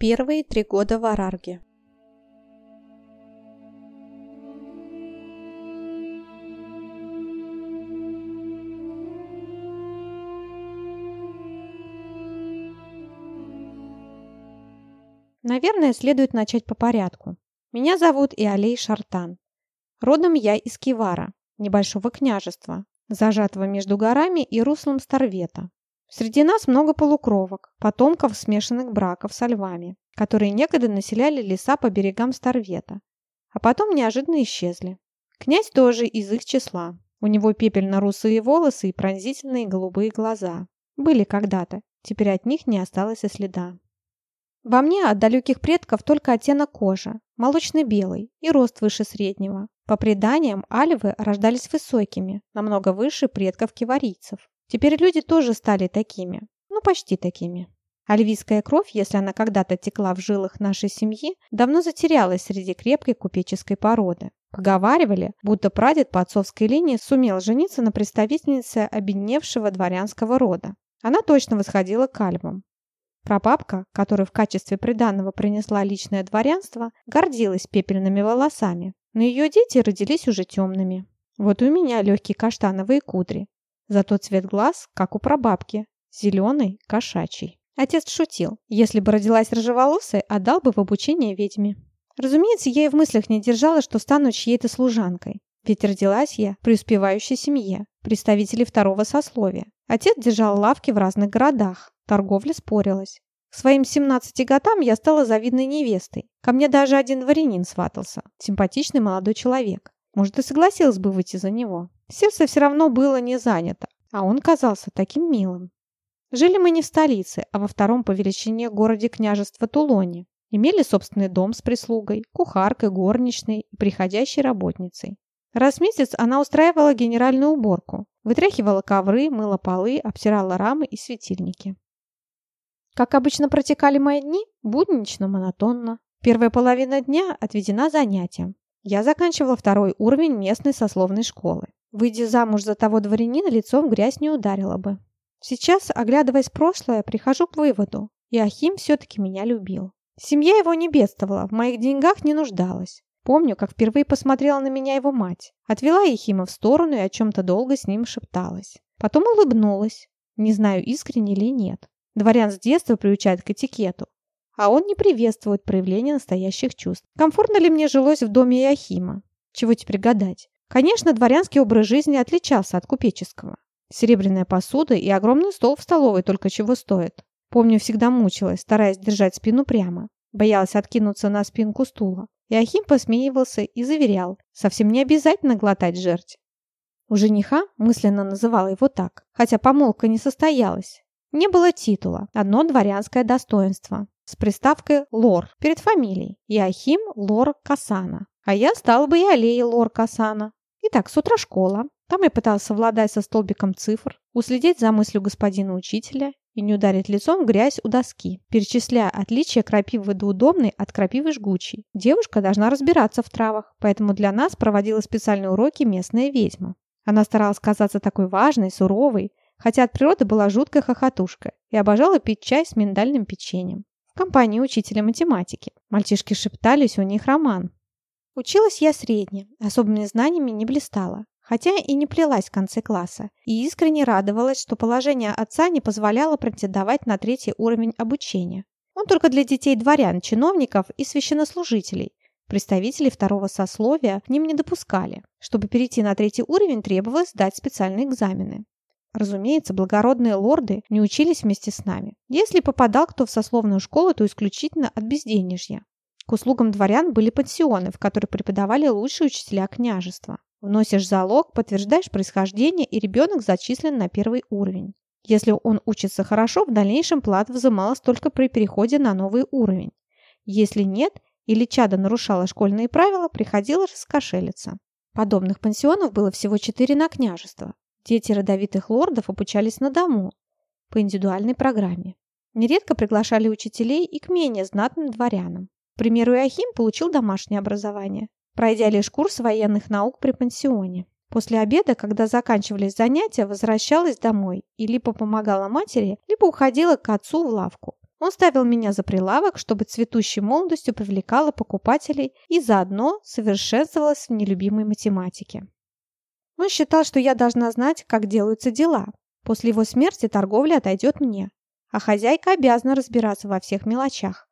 Первые три года в Арарге. Наверное, следует начать по порядку. Меня зовут Иолей Шартан. Родом я из Кивара, небольшого княжества, зажатого между горами и руслом Старвета. Среди нас много полукровок, потомков смешанных браков со львами, которые некогда населяли леса по берегам Старвета, а потом неожиданно исчезли. Князь тоже из их числа. У него пепельно-русые волосы и пронзительные голубые глаза. Были когда-то, теперь от них не осталось и следа. Во мне от далеких предков только оттенок кожи, молочно-белый и рост выше среднего. По преданиям, альвы рождались высокими, намного выше предков киварийцев. Теперь люди тоже стали такими. Ну, почти такими. Альвийская кровь, если она когда-то текла в жилах нашей семьи, давно затерялась среди крепкой купеческой породы. Поговаривали, будто прадед по отцовской линии сумел жениться на представительнице обедневшего дворянского рода. Она точно восходила к альвам. Прабабка, которая в качестве приданного принесла личное дворянство, гордилась пепельными волосами, но ее дети родились уже темными. Вот у меня легкие каштановые кудри, Зато цвет глаз, как у прабабки, зеленый, кошачий. Отец шутил. Если бы родилась рыжеволосой, отдал бы в обучение ведьме. Разумеется, я и в мыслях не держала, что стану чьей-то служанкой. Ведь родилась я в преуспевающей семье, представителей второго сословия. Отец держал лавки в разных городах, торговля спорилась. К своим 17 годам я стала завидной невестой. Ко мне даже один дворянин сватался, симпатичный молодой человек. Может, и согласилась бы выйти за него. Сердце все равно было не занято, а он казался таким милым. Жили мы не в столице, а во втором по величине городе княжества Тулоне. Имели собственный дом с прислугой, кухаркой, горничной и приходящей работницей. Раз в месяц она устраивала генеральную уборку, вытряхивала ковры, мыла полы, обтирала рамы и светильники. Как обычно протекали мои дни? Буднично, монотонно. Первая половина дня отведена занятиям. Я заканчивала второй уровень местной сословной школы. Выйдя замуж за того дворянина, лицом грязь не ударила бы. Сейчас, оглядываясь в прошлое, прихожу к выводу. Иохим все-таки меня любил. Семья его не бедствовала, в моих деньгах не нуждалась. Помню, как впервые посмотрела на меня его мать. Отвела Ехима в сторону и о чем-то долго с ним шепталась. Потом улыбнулась. Не знаю, искренне или нет. Дворян с детства приучают к этикету. А он не приветствует проявление настоящих чувств. Комфортно ли мне жилось в доме Иохима? Чего теперь гадать? Конечно, дворянский образ жизни отличался от купеческого. Серебряная посуда и огромный стол в столовой только чего стоят. Помню, всегда мучилась, стараясь держать спину прямо. Боялась откинуться на спинку стула. И Ахим посмеивался и заверял, совсем не обязательно глотать жерть. У жениха, мысленно называла его так, хотя помолвка не состоялась. Не было титула, одно дворянское достоинство, с приставкой «лор» перед фамилией. Иохим Лор Касана. А я стала бы и Аллеей Лор Касана. Итак, с утра школа. Там я пыталась совладать со столбиком цифр, уследить за мыслью господина учителя и не ударить лицом в грязь у доски, перечисляя отличия крапивы двудомной от крапивы жгучей. Девушка должна разбираться в травах, поэтому для нас проводила специальные уроки местная ведьма. Она старалась казаться такой важной, суровой, хотя от природы была жуткая хохотушка и обожала пить чай с миндальным печеньем. В компании учителя математики. Мальчишки шептались, у них роман. Училась я средне, особыми знаниями не блистала, хотя и не плелась в конце класса, и искренне радовалась, что положение отца не позволяло претендовать на третий уровень обучения. Он только для детей дворян, чиновников и священнослужителей. Представителей второго сословия к ним не допускали. Чтобы перейти на третий уровень, требовалось сдать специальные экзамены. Разумеется, благородные лорды не учились вместе с нами. Если попадал кто в сословную школу, то исключительно от безденежья. К услугам дворян были пансионы, в которых преподавали лучшие учителя княжества. Вносишь залог, подтверждаешь происхождение, и ребенок зачислен на первый уровень. Если он учится хорошо, в дальнейшем плата взималась только при переходе на новый уровень. Если нет, или чадо нарушало школьные правила, приходилось раскошелиться. Подобных пансионов было всего четыре на княжество. Дети родовитых лордов обучались на дому, по индивидуальной программе. Нередко приглашали учителей и к менее знатным дворянам примеру, Иохим получил домашнее образование, пройдя лишь курс военных наук при пансионе. После обеда, когда заканчивались занятия, возвращалась домой и либо помогала матери, либо уходила к отцу в лавку. Он ставил меня за прилавок, чтобы цветущей молодостью привлекала покупателей и заодно совершенствовалась в нелюбимой математике. Он считал, что я должна знать, как делаются дела. После его смерти торговля отойдет мне, а хозяйка обязана разбираться во всех мелочах.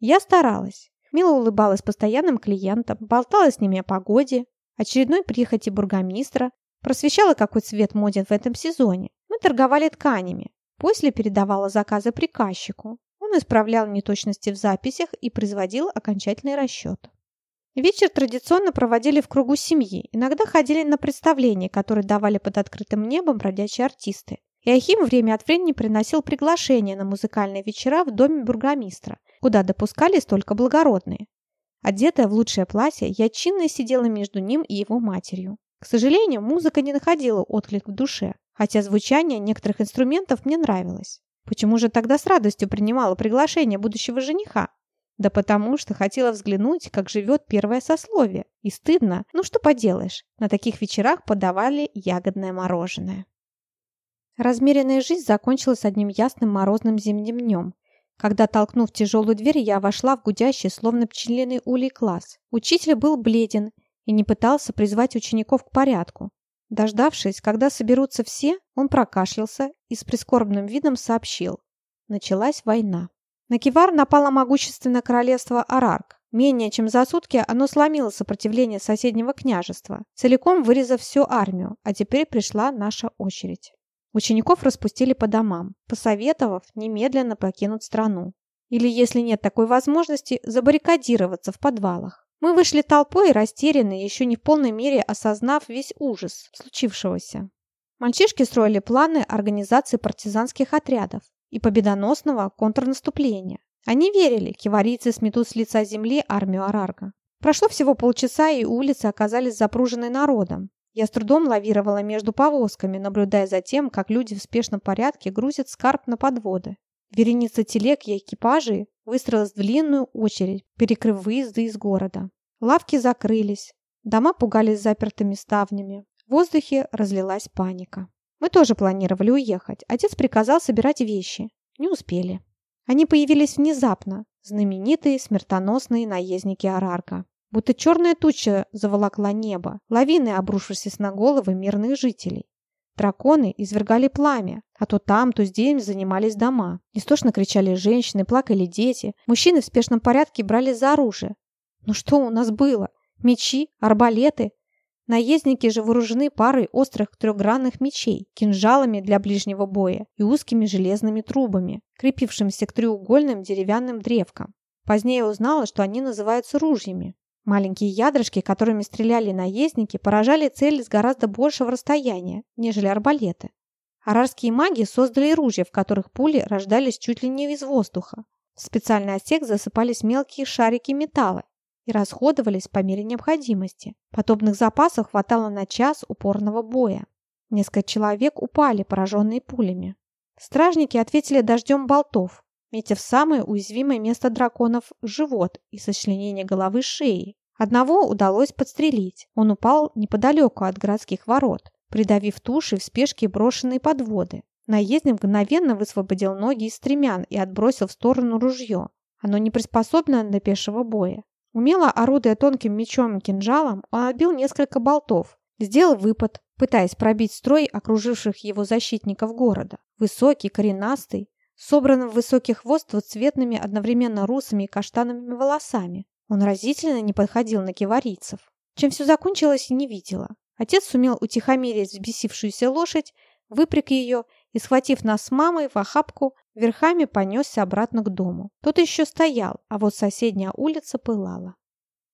Я старалась. Мило улыбалась постоянным клиентам, болтала с ними о погоде, очередной прихоти бургомистра, просвещала, какой цвет моден в этом сезоне. Мы торговали тканями, После передавала заказы приказчику. Он исправлял неточности в записях и производил окончательный расчет. Вечер традиционно проводили в кругу семьи, иногда ходили на представления, которые давали под открытым небом бродячие артисты. И Ахим время от времени приносил приглашения на музыкальные вечера в доме бургомистра, куда допускались только благородные. Одетая в лучшее платье, я чинно сидела между ним и его матерью. К сожалению, музыка не находила отклик в душе хотя звучание некоторых инструментов мне нравилось. Почему же тогда с радостью принимала приглашение будущего жениха? Да потому что хотела взглянуть, как живет первое сословие. И стыдно, ну что поделаешь, на таких вечерах подавали ягодное мороженое. Размеренная жизнь закончилась одним ясным морозным зимним днем, когда, толкнув тяжелую дверь, я вошла в гудящий, словно пчелиный улей класс. Учитель был бледен и не пытался призвать учеников к порядку. Дождавшись, когда соберутся все, он прокашлялся и с прискорбным видом сообщил. Началась война. На Кивар напало могущественное королевство Арарк. Менее чем за сутки оно сломило сопротивление соседнего княжества, целиком вырезав всю армию, а теперь пришла наша очередь. Учеников распустили по домам, посоветовав немедленно покинуть страну. Или, если нет такой возможности, забаррикадироваться в подвалах. Мы вышли толпой, растерянные, еще не в полной мере осознав весь ужас случившегося. Мальчишки строили планы организации партизанских отрядов и победоносного контрнаступления. Они верили, киварийцы сметут с лица земли армию Арарга. Прошло всего полчаса, и улицы оказались запружены народом. Я с трудом лавировала между повозками, наблюдая за тем, как люди в спешном порядке грузят скарб на подводы. Вереница телег и экипажей выстроилась в длинную очередь, перекрыв выезды из города. Лавки закрылись, дома пугались запертыми ставнями. В воздухе разлилась паника. Мы тоже планировали уехать. Отец приказал собирать вещи. Не успели. Они появились внезапно, знаменитые смертоносные наездники Арарка. Будто черная туча заволокла небо, лавины обрушившись на головы мирных жителей. Драконы извергали пламя, а то там, то здесь занимались дома. Истошно кричали женщины, плакали дети. Мужчины в спешном порядке брали за оружие. «Ну что у нас было? Мечи, арбалеты? Наездники же вооружены парой острых трехгранных мечей, кинжалами для ближнего боя и узкими железными трубами, крепившимися к треугольным деревянным древкам. Позднее узнала, что они называются ружьями. Маленькие ядрышки, которыми стреляли наездники, поражали цель с гораздо большего расстояния, нежели арбалеты. Арарские маги создали ружья, в которых пули рождались чуть ли не из воздуха. В специальный отсек засыпались мелкие шарики металла и расходовались по мере необходимости. Подобных запасов хватало на час упорного боя. Несколько человек упали, пораженные пулями. Стражники ответили дождем болтов, метя в самое уязвимое место драконов – живот и сочленение головы шеей. Одного удалось подстрелить. Он упал неподалеку от городских ворот, придавив туши в спешке брошенные подводы. Наездник мгновенно высвободил ноги из стремян и отбросил в сторону ружье. Оно не приспособлено для пешего боя. Умело орудуя тонким мечом и кинжалом, он отбил несколько болтов, сделал выпад, пытаясь пробить строй окруживших его защитников города. Высокий, коренастый, собранным в высокий хвост двуцветными одновременно русыми и каштановыми волосами. Он разительно не подходил на киварийцев. Чем все закончилось, не видела. Отец сумел утихомирить взбесившуюся лошадь, выпряг ее и, схватив нас с мамой в охапку, верхами понесся обратно к дому. Тот еще стоял, а вот соседняя улица пылала.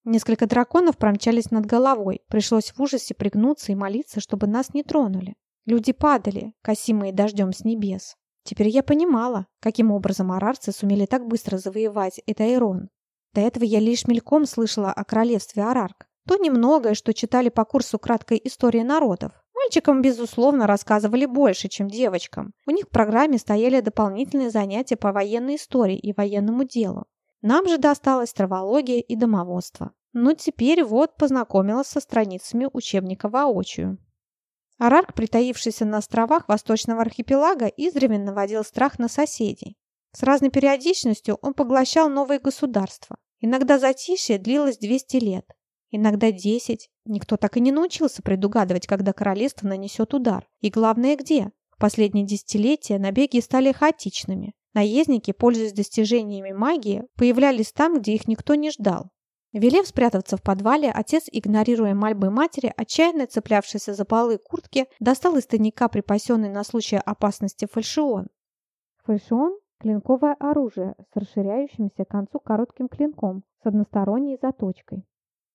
Несколько драконов промчались над головой. Пришлось в ужасе пригнуться и молиться, чтобы нас не тронули. Люди падали, косимые дождем с небес. Теперь я понимала, каким образом арарцы сумели так быстро завоевать Этайрон. До этого я лишь мельком слышала о королевстве Арарк. То немногое, что читали по курсу краткой истории народов. Мальчикам, безусловно, рассказывали больше, чем девочкам. У них в программе стояли дополнительные занятия по военной истории и военному делу. Нам же досталась травология и домоводство. Но теперь вот познакомилась со страницами учебника воочию. Арарк, притаившийся на островах восточного архипелага, издревле наводил страх на соседей. С разной периодичностью он поглощал новые государства. Иногда затишье длилось 200 лет, иногда 10. Никто так и не научился предугадывать, когда королевство нанесет удар. И главное, где. В последние десятилетия набеги стали хаотичными. Наездники, пользуясь достижениями магии, появлялись там, где их никто не ждал. Велев спрятаться в подвале, отец, игнорируя мольбы матери, отчаянно цеплявшийся за полы куртки, достал из тайника припасенный на случай опасности фальшион. Фальшион – клинковое оружие с расширяющимся к концу коротким клинком с односторонней заточкой.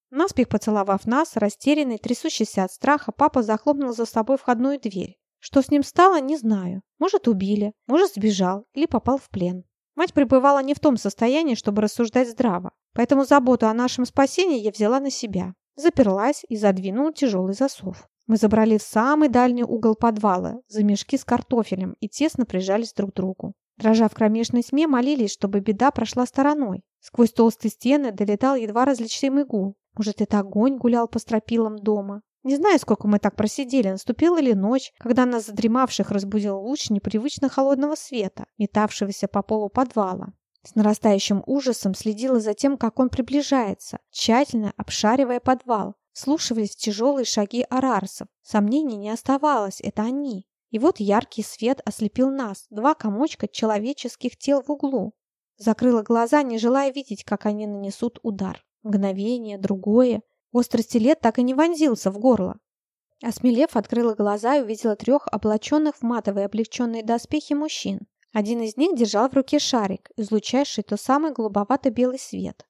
Наспех поцеловав нас, растерянный, трясущийся от страха, папа захлопнул за собой входную дверь. Что с ним стало, не знаю. Может, убили, может, сбежал или попал в плен. Мать пребывала не в том состоянии, чтобы рассуждать здраво, поэтому заботу о нашем спасении я взяла на себя. Заперлась и задвинула тяжелый засов. Мы забрали в самый дальний угол подвала, за мешки с картофелем, и тесно прижались друг к другу. Дрожа в кромешной тьме, молились, чтобы беда прошла стороной. Сквозь толстые стены долетал едва различимый гул. Может, это огонь гулял по стропилам дома? Не знаю, сколько мы так просидели, наступила ли ночь, когда нас задремавших разбудил луч непривычно холодного света, метавшегося по полу подвала. С нарастающим ужасом следила за тем, как он приближается, тщательно обшаривая подвал. Слушались тяжелые шаги арарсов. Сомнений не оставалось, это они. И вот яркий свет ослепил нас, два комочка человеческих тел в углу. Закрыла глаза, не желая видеть, как они нанесут удар. Мгновение, другое. Острый стилет так и не вонзился в горло. Осмелев, открыла глаза и увидела трех облаченных в матовые облегченные доспехи мужчин. Один из них держал в руке шарик, излучающий то самый голубовато-белый свет.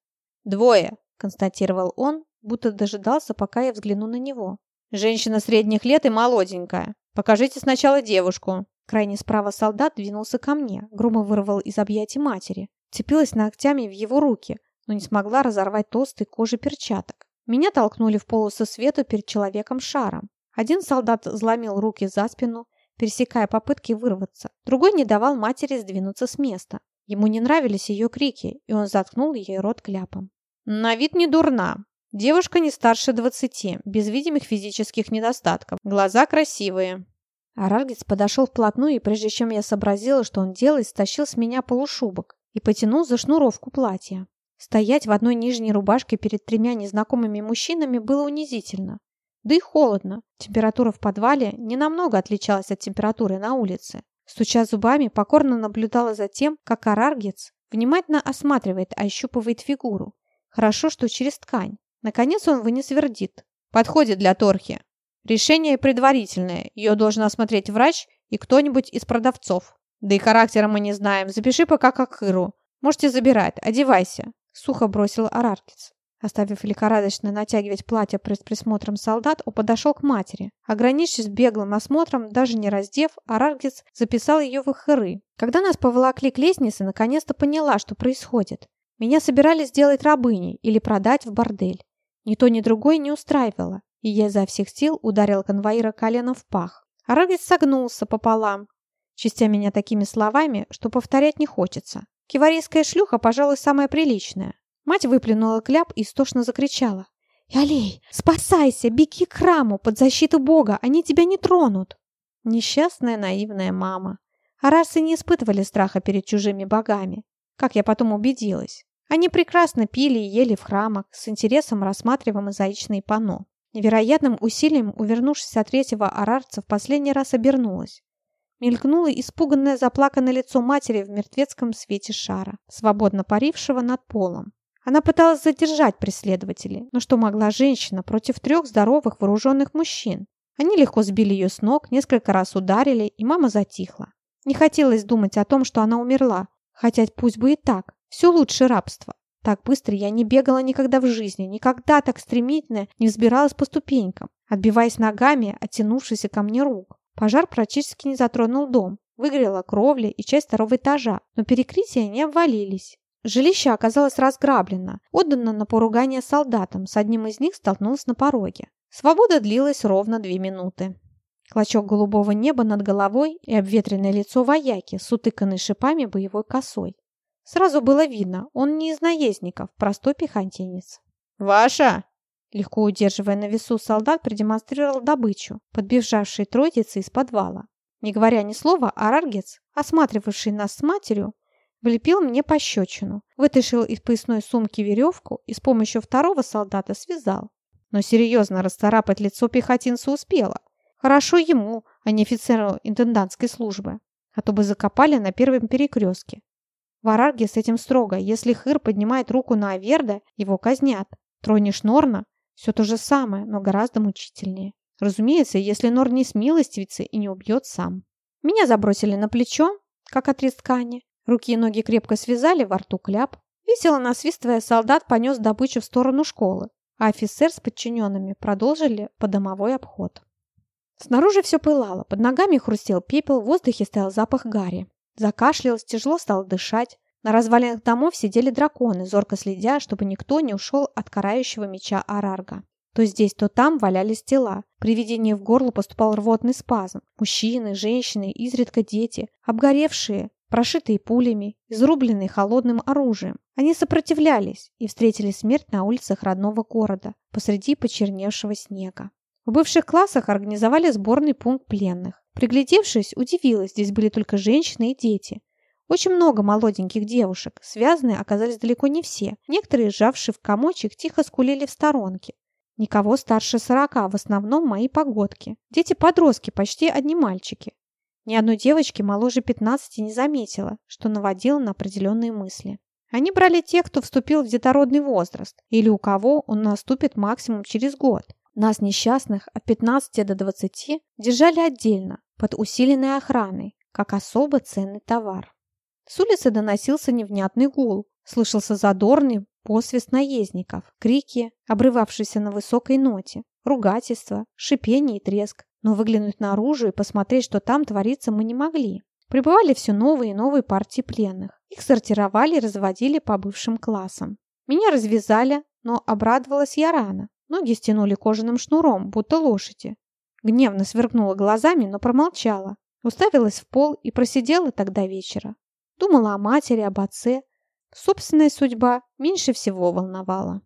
«Двое!» – констатировал он, будто дожидался, пока я взгляну на него. «Женщина средних лет и молоденькая. Покажите сначала девушку». Крайне справа солдат двинулся ко мне, грубо вырвал из объятий матери. Цепилась ногтями в его руки, но не смогла разорвать толстой кожи перчаток. Меня толкнули в полосу света перед человеком-шаром. Один солдат взломил руки за спину, пересекая попытки вырваться. Другой не давал матери сдвинуться с места. Ему не нравились ее крики, и он заткнул ей рот кляпом. «На вид не дурна. Девушка не старше двадцати, без видимых физических недостатков. Глаза красивые». Араргец подошел вплотную, и прежде чем я сообразила, что он делает, стащил с меня полушубок и потянул за шнуровку платья. Стоять в одной нижней рубашке перед тремя незнакомыми мужчинами было унизительно. Да и холодно. Температура в подвале не намного отличалась от температуры на улице. Стуча зубами, покорно наблюдала за тем, как араргец внимательно осматривает, ощупывает фигуру. Хорошо, что через ткань. Наконец он вынес вердикт. Подходит для торхи. Решение предварительное. Ее должен осмотреть врач и кто-нибудь из продавцов. Да и характера мы не знаем. Запиши пока как Иру. Можете забирать. Одевайся. Сухо бросил Араркиц. Оставив лихорадочно натягивать платье пред присмотром солдат, он подошел к матери. Ограничившись беглым осмотром, даже не раздев, Араргиц записал ее в ихыры. Когда нас поволокли к лестнице, наконец-то поняла, что происходит. Меня собирались сделать рабыней или продать в бордель. Ни то, ни другое не устраивало, и я изо всех сил ударил конвоира коленом в пах. Араргиц согнулся пополам, чистя меня такими словами, что повторять не хочется. Киварийская шлюха, пожалуй, самая приличная. Мать выплюнула кляп и истошно закричала. «Алей, спасайся! Беги к храму! Под защиту Бога! Они тебя не тронут!» Несчастная наивная мама. Арасы не испытывали страха перед чужими богами. Как я потом убедилась. Они прекрасно пили и ели в храмах, с интересом рассматривая мозаичные панно. Невероятным усилием, увернувшись от третьего арарца, в последний раз обернулась. Мелькнуло испуганное заплаканное лицо матери в мертвецком свете шара, свободно парившего над полом. Она пыталась задержать преследователей, но что могла женщина против трех здоровых вооруженных мужчин? Они легко сбили ее с ног, несколько раз ударили, и мама затихла. Не хотелось думать о том, что она умерла, хотя пусть бы и так. Все лучше рабства. Так быстро я не бегала никогда в жизни, никогда так стремительно не взбиралась по ступенькам, отбиваясь ногами, оттянувшись ко мне рук. Пожар практически не затронул дом. Выгорела кровля и часть второго этажа, но перекрытия не обвалились. Жилище оказалось разграблено, отдано на поругание солдатам, с одним из них столкнулся на пороге. Свобода длилась ровно две минуты. Клочок голубого неба над головой и обветренное лицо вояки с утыканной шипами боевой косой. Сразу было видно, он не из наездников, простой пехотинец. «Ваша!» Легко удерживая на весу, солдат продемонстрировал добычу, подбежавшей троице из подвала. Не говоря ни слова, Араргец, осматривавший нас с матерью, влепил мне пощечину, вытащил из поясной сумки веревку и с помощью второго солдата связал. Но серьезно расцарапать лицо пехотинцу успела. Хорошо ему, а не офицеру интендантской службы. А то бы закопали на первом перекрестке. В Арарге этим строго. Если Хыр поднимает руку на Аверда, его казнят. Тронешь Норна – все то же самое, но гораздо мучительнее. Разумеется, если Нор не смилостивится и не убьет сам. Меня забросили на плечо, как отрез ткани. Руки и ноги крепко связали, во рту кляп. Весело насвистывая, солдат понес добычу в сторону школы, а офицер с подчиненными продолжили подомовой обход. Снаружи все пылало, под ногами хрустел пепел, в воздухе стоял запах гари. Закашлялась, тяжело стало дышать. На развалинах домов сидели драконы, зорко следя, чтобы никто не ушел от карающего меча Арарга. То здесь, то там валялись тела. При видении в горло поступал рвотный спазм. Мужчины, женщины, изредка дети, обгоревшие, прошитые пулями, изрубленные холодным оружием. Они сопротивлялись и встретили смерть на улицах родного города, посреди почерневшего снега. В бывших классах организовали сборный пункт пленных. Приглядевшись, удивилась, здесь были только женщины и дети. Очень много молоденьких девушек, связанные оказались далеко не все. Некоторые, сжавшие в комочек, тихо скулили в сторонке. Никого старше сорока, в основном мои погодки. Дети-подростки, почти одни мальчики. Ни одной девочки моложе 15 не заметила, что наводило на определенные мысли. Они брали тех, кто вступил в детородный возраст, или у кого он наступит максимум через год. Нас, несчастных, от 15 до 20, держали отдельно, под усиленной охраной, как особо ценный товар. С улицы доносился невнятный гул, слышался задорный посвист наездников, крики, обрывавшиеся на высокой ноте, ругательства, шипение и треск. Но выглянуть наружу и посмотреть, что там творится, мы не могли. Прибывали все новые и новые партии пленных. Их сортировали и разводили по бывшим классам. Меня развязали, но обрадовалась я рано. Ноги стянули кожаным шнуром, будто лошади. Гневно сверкнула глазами, но промолчала. Уставилась в пол и просидела тогда вечера. Думала о матери, об отце, Собственная судьба меньше всего волновала.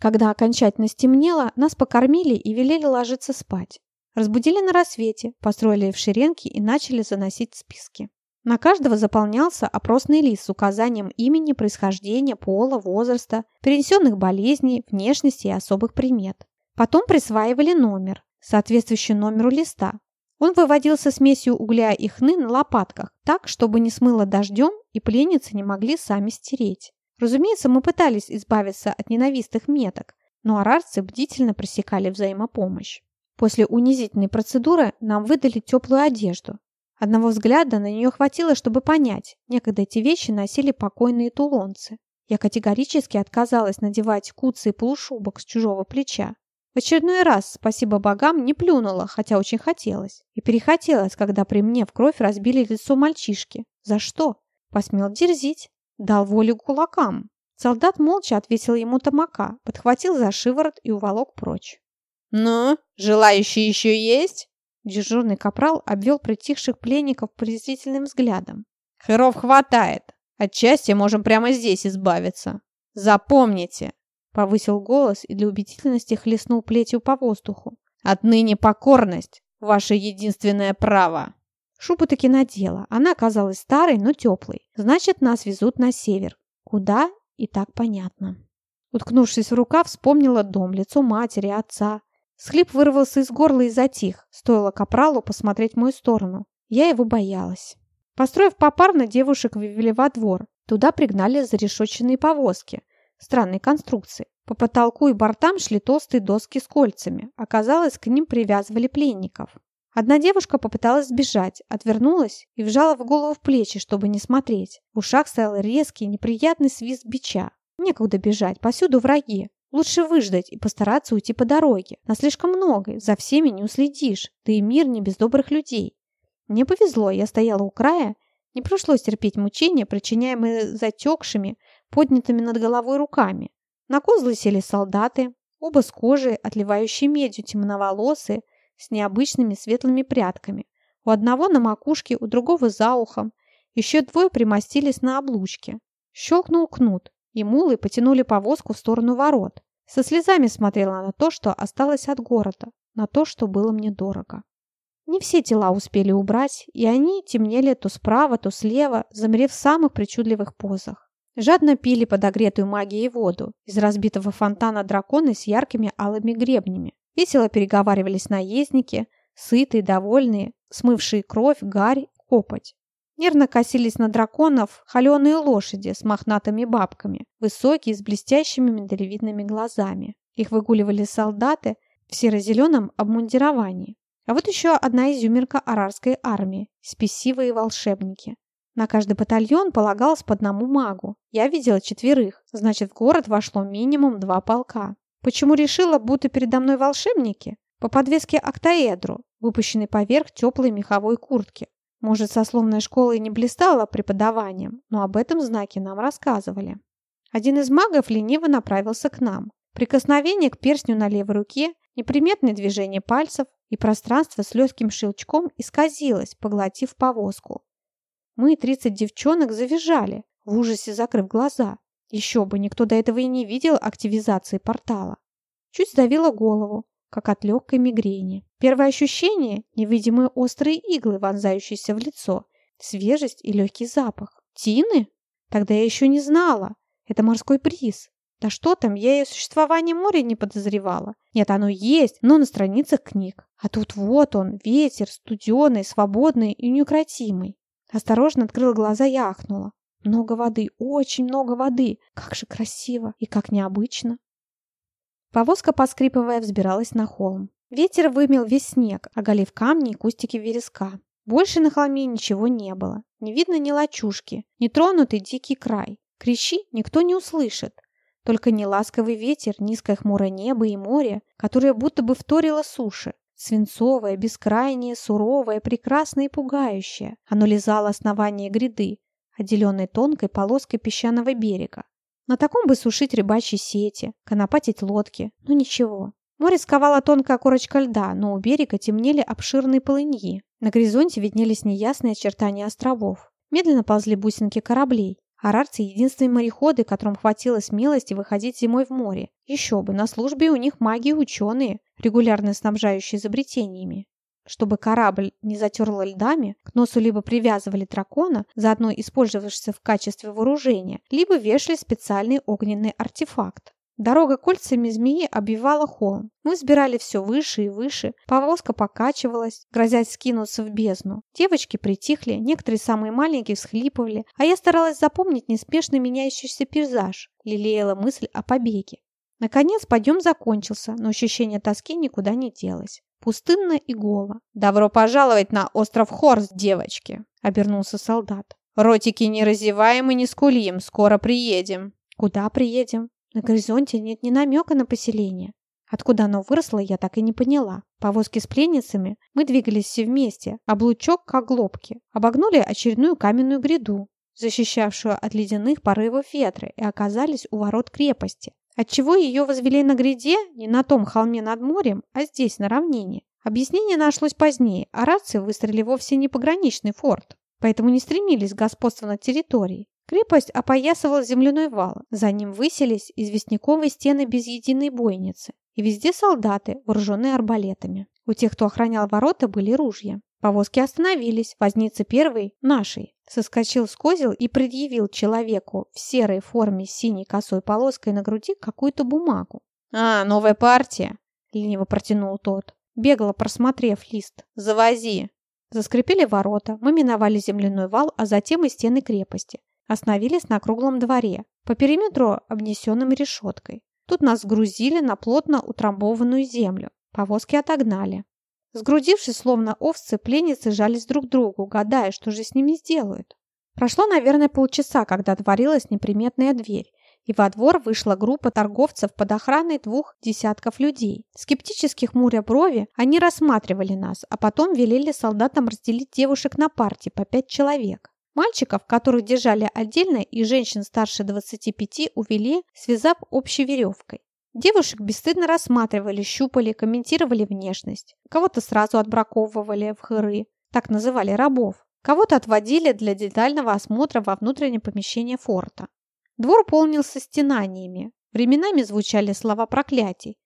Когда окончательно стемнело, нас покормили и велели ложиться спать. Разбудили на рассвете, построили в шеренги и начали заносить списки. На каждого заполнялся опросный лист с указанием имени, происхождения, пола, возраста, перенесенных болезней, внешности и особых примет. Потом присваивали номер, соответствующий номеру листа, он выводился смесью угля и хны на лопатках, так, чтобы не смыло дождем и пленницы не могли сами стереть. Разумеется, мы пытались избавиться от ненавистных меток, но арарцы бдительно пресекали взаимопомощь. После унизительной процедуры нам выдали теплую одежду. Одного взгляда на нее хватило, чтобы понять, некогда эти вещи носили покойные тулонцы. Я категорически отказалась надевать куцы и полушубок с чужого плеча. В очередной раз, спасибо богам, не плюнула, хотя очень хотелось. И перехотелось, когда при мне в кровь разбили лицо мальчишки. За что? Посмел дерзить. Дал волю кулакам. Солдат молча ответил ему тамака, подхватил за шиворот и уволок прочь. «Ну, желающие еще есть?» Дежурный капрал обвел притихших пленников презрительным взглядом. «Херов хватает. Отчасти можем прямо здесь избавиться. Запомните, Повысил голос и для убедительности хлестнул плетью по воздуху. «Отныне покорность – ваше единственное право!» Шубу таки надела. Она оказалась старой, но теплой. Значит, нас везут на север. Куда? И так понятно. Уткнувшись в рукав, вспомнила дом, лицо матери, отца. Схлип вырвался из горла и затих. Стоило капралу посмотреть в мою сторону. Я его боялась. Построив попарно, девушек вывели во двор. Туда пригнали зарешоченные повозки странной конструкции. По потолку и бортам шли толстые доски с кольцами. Оказалось, к ним привязывали пленников. Одна девушка попыталась сбежать, отвернулась и вжала в голову в плечи, чтобы не смотреть. В ушах стоял резкий, неприятный свист бича. Некуда бежать, повсюду враги. Лучше выждать и постараться уйти по дороге. Нас слишком много, за всеми не уследишь, да и мир не без добрых людей. Мне повезло, я стояла у края, не пришлось терпеть мучения, причиняемые затекшими, поднятыми над головой руками. На козлы сели солдаты, оба с кожей, отливающей медью, темноволосые, с необычными светлыми прядками. У одного на макушке, у другого за ухом. Еще двое примостились на облучке. Щелкнул кнут, и мулы потянули повозку в сторону ворот. Со слезами смотрела на то, что осталось от города, на то, что было мне дорого. Не все тела успели убрать, и они темнели то справа, то слева, замерев в самых причудливых позах. Жадно пили подогретую магией воду из разбитого фонтана драконы с яркими алыми гребнями. Весело переговаривались наездники, сытые, довольные, смывшие кровь, гарь, копоть. Нервно косились на драконов холеные лошади с мохнатыми бабками, высокие, с блестящими миндалевидными глазами. Их выгуливали солдаты в серо-зеленом обмундировании. А вот еще одна изюмерка арарской армии – спесивые волшебники. На каждый батальон полагалось по одному магу. Я видела четверых, значит, в город вошло минимум два полка. Почему решила, будто передо мной волшебники? По подвеске октаэдру, выпущенной поверх теплой меховой куртки. Может, сословная школа и не блистала преподаванием, но об этом знаке нам рассказывали. Один из магов лениво направился к нам. Прикосновение к перстню на левой руке, неприметное движение пальцев, и пространство с легким щелчком исказилось, поглотив повозку. Мы, 30 девчонок, завизжали, в ужасе закрыв глаза. Еще бы, никто до этого и не видел активизации портала. Чуть сдавила голову, как от легкой мигрени. Первое ощущение – невидимые острые иглы, вонзающиеся в лицо, свежесть и легкий запах. Тины? Тогда я еще не знала. Это морской приз. Да что там, я ее существование моря не подозревала. Нет, оно есть, но на страницах книг. А тут вот он, ветер, студеный, свободный и неукротимый. Осторожно открыла глаза и ахнула. Много воды, очень много воды. Как же красиво и как необычно. Повозка, поскрипывая, взбиралась на холм. Ветер вымел весь снег, оголив камни и кустики вереска. Больше на холме ничего не было. Не видно ни лачушки, ни тронутый дикий край. Кричи никто не услышит. Только неласковый ветер, низкое хмурое небо и море, которое будто бы вторило суше. Свинцовое, бескрайнее, суровое, прекрасное и пугающее. Оно лизало основание гряды, отделенной тонкой полоской песчаного берега. На таком бы сушить рыбачьи сети, конопатить лодки. Ну ничего. Море сковала тонкая корочка льда, но у берега темнели обширные полыньи. На горизонте виднелись неясные очертания островов. Медленно ползли бусинки кораблей. Арарцы – единственные мореходы, которым хватило смелости выходить зимой в море. Еще бы, на службе у них маги и ученые, регулярно снабжающие изобретениями. Чтобы корабль не затерло льдами, к носу либо привязывали дракона, заодно использовавшегося в качестве вооружения, либо вешали специальный огненный артефакт. Дорога кольцами змеи обвивала холм. Мы взбирали все выше и выше. Повозка покачивалась, грозясь скинуться в бездну. Девочки притихли, некоторые самые маленькие всхлипывали, а я старалась запомнить неспешно меняющийся пейзаж, лелеяла мысль о побеге. Наконец подъем закончился, но ощущение тоски никуда не делось. Пустынно и голо. «Добро пожаловать на остров Хорс, девочки!» – обернулся солдат. «Ротики не разеваем и не скулим, скоро приедем». «Куда приедем?» На горизонте нет ни намека на поселение. Откуда оно выросло, я так и не поняла. Повозки с пленницами мы двигались все вместе, облучок как глобки. Обогнули очередную каменную гряду, защищавшую от ледяных порывов ветра, и оказались у ворот крепости. Отчего ее возвели на гряде, не на том холме над морем, а здесь, на равнине? Объяснение нашлось позднее, а рации выстроили вовсе не пограничный форт, поэтому не стремились к господству над территорией. Крепость опоясывала земляной вал, за ним высились известняковые стены без единой бойницы. И везде солдаты, вооруженные арбалетами. У тех, кто охранял ворота, были ружья. Повозки остановились. Возница первый, нашей, соскочил с козел и предъявил человеку в серой форме с синей косой полоской на груди какую-то бумагу. «А, новая партия!» — лениво протянул тот, бегло просмотрев лист. «Завози!» Заскрипели ворота, мы миновали земляной вал, а затем и стены крепости. Остановились на круглом дворе, по периметру обнесенным решеткой. Тут нас сгрузили на плотно утрамбованную землю. Повозки отогнали. Сгрудившись, словно овцы, пленницы жались друг к другу, гадая, что же с ними сделают. Прошло, наверное, полчаса, когда отворилась неприметная дверь, и во двор вышла группа торговцев под охраной двух десятков людей. Скептически хмуря брови, они рассматривали нас, а потом велели солдатам разделить девушек на партии по пять человек. Мальчиков, которых держали отдельно, и женщин старше 25 увели, связав общей веревкой. Девушек бесстыдно рассматривали, щупали, комментировали внешность. Кого-то сразу отбраковывали в хыры, так называли рабов. Кого-то отводили для детального осмотра во внутреннее помещение форта. Двор полнился стенаниями. Временами звучали слова проклятий.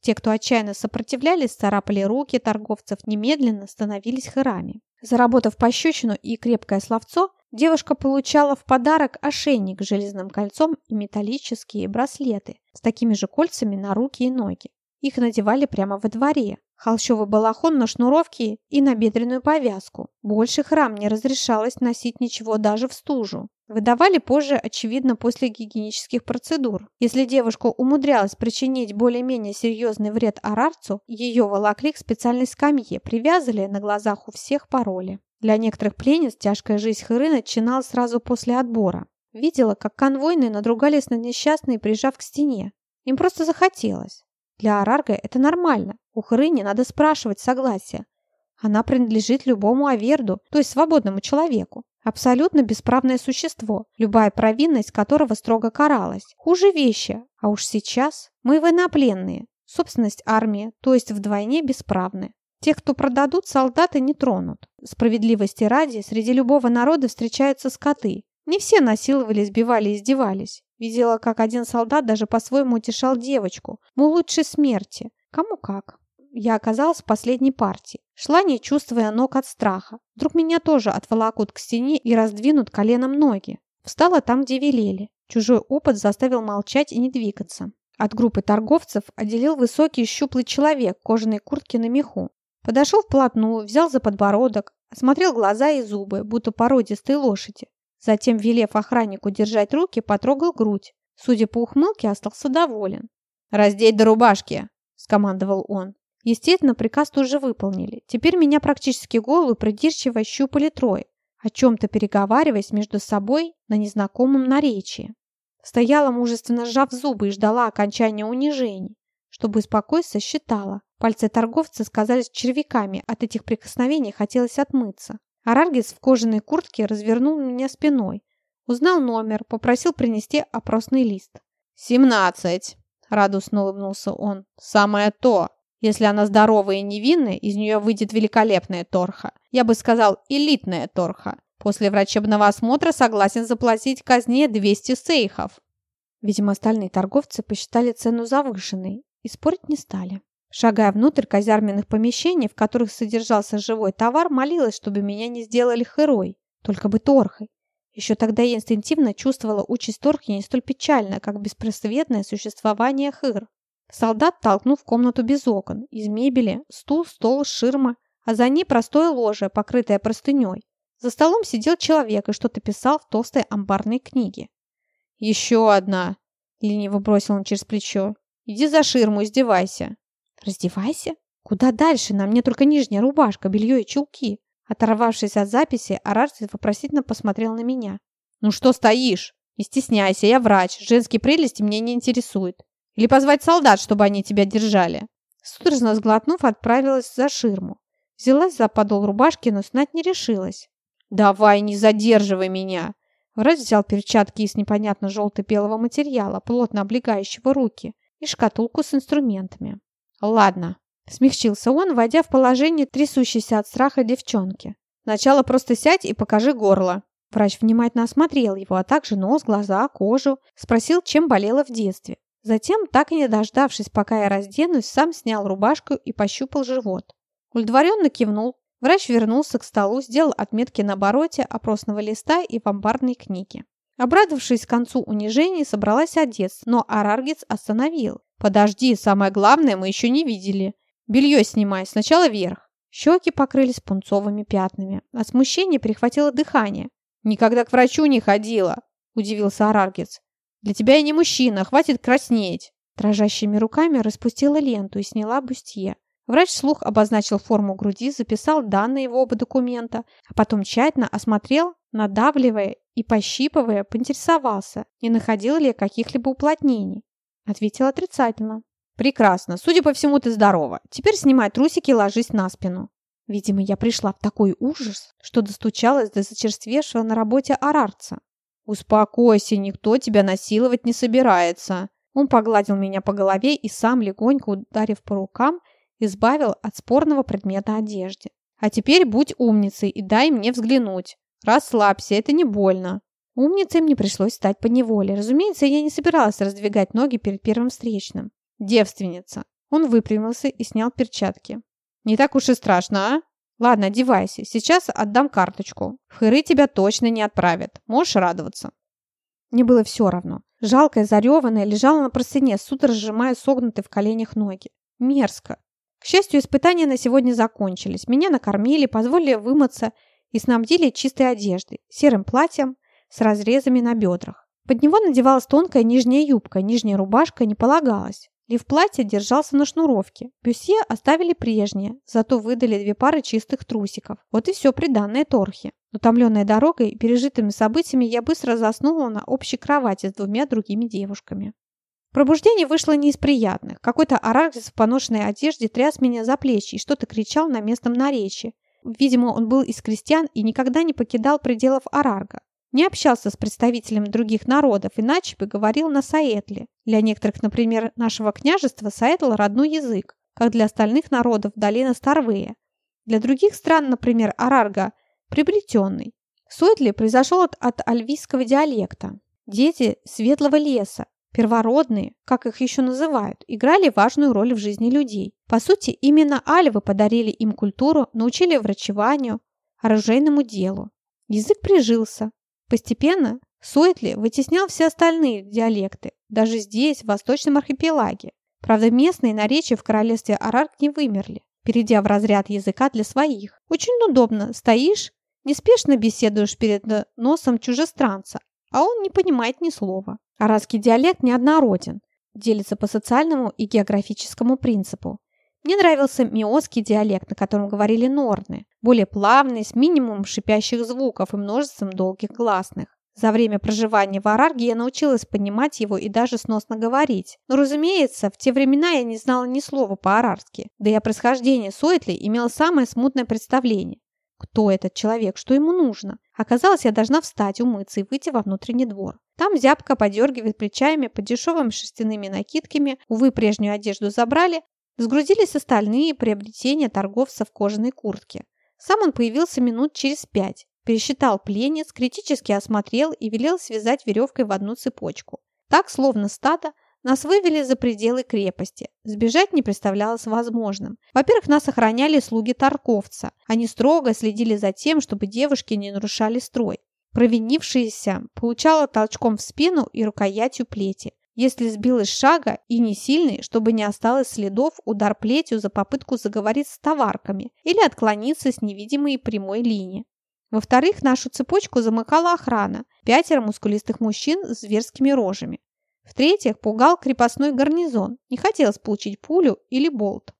Те, кто отчаянно сопротивлялись, царапали руки торговцев, немедленно становились хырами. Заработав пощечину и крепкое словцо, девушка получала в подарок ошейник с железным кольцом и металлические браслеты с такими же кольцами на руки и ноги. Их надевали прямо во дворе. Холщовый балахон на шнуровке и на бедренную повязку. Больше храм не разрешалось носить ничего даже в стужу. Выдавали позже, очевидно, после гигиенических процедур. Если девушка умудрялась причинить более-менее серьезный вред арарцу, ее волокли к специальной скамье, привязали на глазах у всех пароли. Для некоторых пленниц тяжкая жизнь Хыры начиналась сразу после отбора. Видела, как конвойные надругались над несчастной, прижав к стене. Им просто захотелось. Для Арарга это нормально. У Хыры не надо спрашивать согласия. Она принадлежит любому Аверду, то есть свободному человеку. Абсолютно бесправное существо, любая провинность которого строго каралась. Хуже вещи, а уж сейчас мы военнопленные, собственность армии, то есть вдвойне бесправны. Тех, кто продадут, солдаты не тронут. Справедливости ради, среди любого народа встречаются скоты. Не все насиловали, сбивали издевались. Видела, как один солдат даже по-своему утешал девочку, мол, лучше смерти. Кому как я оказалась в последней партии. Шла, не чувствуя ног от страха. Вдруг меня тоже отволокут к стене и раздвинут коленом ноги. Встала там, где велели. Чужой опыт заставил молчать и не двигаться. От группы торговцев отделил высокий щуплый человек в кожаной куртке на меху. Подошел вплотную, взял за подбородок, осмотрел глаза и зубы, будто породистой лошади. Затем, велев охраннику держать руки, потрогал грудь. Судя по ухмылке, остался доволен. «Раздеть до рубашки!» – скомандовал он. Естественно, приказ тоже выполнили. Теперь меня практически голую придирчиво щупали трое, о чем-то переговариваясь между собой на незнакомом наречии. Стояла мужественно сжав зубы и ждала окончания унижений. Чтобы успокоиться, считала. Пальцы торговца сказались червяками, от этих прикосновений хотелось отмыться. Араргис в кожаной куртке развернул меня спиной. Узнал номер, попросил принести опросный лист. «Семнадцать!» – радостно улыбнулся он. «Самое то!» Если она здоровая и невинная, из нее выйдет великолепная торха. Я бы сказал, элитная торха. После врачебного осмотра согласен заплатить казне 200 сейхов. Видимо, остальные торговцы посчитали цену завышенной и спорить не стали. Шагая внутрь казарменных помещений, в которых содержался живой товар, молилась, чтобы меня не сделали херой, только бы торхой. Еще тогда я инстинктивно чувствовала участь торхи не столь печально, как беспросветное существование хыр. Солдат толкнул в комнату без окон. Из мебели стул, стол, ширма, а за ней простое ложе, покрытое простыней. За столом сидел человек и что-то писал в толстой амбарной книге. «Еще одна!» – лениво бросил он через плечо. «Иди за ширму, издевайся!» «Раздевайся? Куда дальше? На мне только нижняя рубашка, белье и чулки!» Оторвавшись от записи, Арарцев вопросительно посмотрел на меня. «Ну что стоишь? Не стесняйся, я врач. Женские прелести меня не интересуют. Или позвать солдат, чтобы они тебя держали?» Судорожно сглотнув, отправилась за ширму. Взялась за подол рубашки, но снять не решилась. «Давай, не задерживай меня!» Врач взял перчатки из непонятно желто-белого материала, плотно облегающего руки, и шкатулку с инструментами. «Ладно», – смягчился он, войдя в положение трясущейся от страха девчонки. «Сначала просто сядь и покажи горло». Врач внимательно осмотрел его, а также нос, глаза, кожу, спросил, чем болела в детстве. Затем, так и не дождавшись, пока я разденусь, сам снял рубашку и пощупал живот. Удовлетворенно кивнул. Врач вернулся к столу, сделал отметки на обороте опросного листа и в амбарной книге. Обрадовавшись к концу унижений, собралась одеться, но Араргец остановил. «Подожди, самое главное мы еще не видели. Белье снимай, сначала вверх». Щеки покрылись пунцовыми пятнами. От смущения перехватило дыхание. «Никогда к врачу не ходила», – удивился Араргец. Для тебя я не мужчина, хватит краснеть!» Дрожащими руками распустила ленту и сняла бустье. Врач вслух обозначил форму груди, записал данные его оба документа, а потом тщательно осмотрел, надавливая и пощипывая, поинтересовался, не находил ли я каких-либо уплотнений. Ответил отрицательно. «Прекрасно. Судя по всему, ты здорова. Теперь снимай трусики и ложись на спину». Видимо, я пришла в такой ужас, что достучалась до зачерствевшего на работе арарца. «Успокойся, никто тебя насиловать не собирается». Он погладил меня по голове и сам, легонько ударив по рукам, избавил от спорного предмета одежды. «А теперь будь умницей и дай мне взглянуть. Расслабься, это не больно». Умницей мне пришлось стать поневоле. Разумеется, я не собиралась раздвигать ноги перед первым встречным. Девственница. Он выпрямился и снял перчатки. «Не так уж и страшно, а? Ладно, одевайся. Сейчас отдам карточку. В Хыры тебя точно не отправят. Можешь радоваться». Мне было все равно. Жалкая, зареванная, лежала на простыне, судорожно сжимая согнутые в коленях ноги. Мерзко. К счастью, испытания на сегодня закончились. Меня накормили, позволили вымыться и снабдили чистой одеждой, серым платьем с разрезами на бедрах. Под него надевалась тонкая нижняя юбка, нижняя рубашка не полагалась. Лиф платья держался на шнуровке. Бюсье оставили прежнее, зато выдали две пары чистых трусиков. Вот и все приданное Торхе. Утомленная дорогой и пережитыми событиями, я быстро заснула на общей кровати с двумя другими девушками. Пробуждение вышло не из приятных. Какой-то араксис в поношенной одежде тряс меня за плечи и что-то кричал на местном наречии. Видимо, он был из крестьян и никогда не покидал пределов Арарга. Не общался с представителями других народов, иначе бы говорил на Саэтле. Для некоторых, например, нашего княжества Саэтл – родной язык, как для остальных народов долина Старвея. Для других стран, например, Арарга – приобретенный. Суэтли произошел от, от альвийского диалекта. Дети светлого леса, первородные, как их еще называют, играли важную роль в жизни людей. По сути, именно альвы подарили им культуру, научили врачеванию, оружейному делу. Язык прижился. Постепенно Суэтли вытеснял все остальные диалекты, даже здесь, в Восточном архипелаге. Правда, местные наречия в королевстве Арарк не вымерли, перейдя в разряд языка для своих. Очень удобно. Стоишь, неспешно беседуешь перед носом чужестранца, а он не понимает ни слова. Арабский диалект неоднороден, делится по социальному и географическому принципу. Мне нравился миосский диалект, на котором говорили норны, более плавный, с минимумом шипящих звуков и множеством долгих гласных. За время проживания в Арарге я научилась понимать его и даже сносно говорить. Но, разумеется, в те времена я не знала ни слова по-арарски. Да и о происхождении Суэтли имела самое смутное представление. Кто этот человек? Что ему нужно? Оказалось, я должна встать, умыться и выйти во внутренний двор. Там зябко подергивает плечами под дешевыми шерстяными накидками. Увы, прежнюю одежду забрали. Сгрузились остальные приобретения торговца в кожаной куртке. Сам он появился минут через пять. Пересчитал пленниц, критически осмотрел и велел связать веревкой в одну цепочку. Так, словно стадо, нас вывели за пределы крепости. Сбежать не представлялось возможным. Во-первых, нас охраняли слуги торговца. Они строго следили за тем, чтобы девушки не нарушали строй. Провинившаяся получала толчком в спину и рукоятью плети. Если сбил из шага и не сильный, чтобы не осталось следов, удар плетью за попытку заговорить с товарками или отклониться с невидимой прямой линии. Во-вторых, нашу цепочку замыкала охрана, пятеро мускулистых мужчин с зверскими рожами. В-третьих, пугал крепостной гарнизон. Не хотелось получить пулю или болт.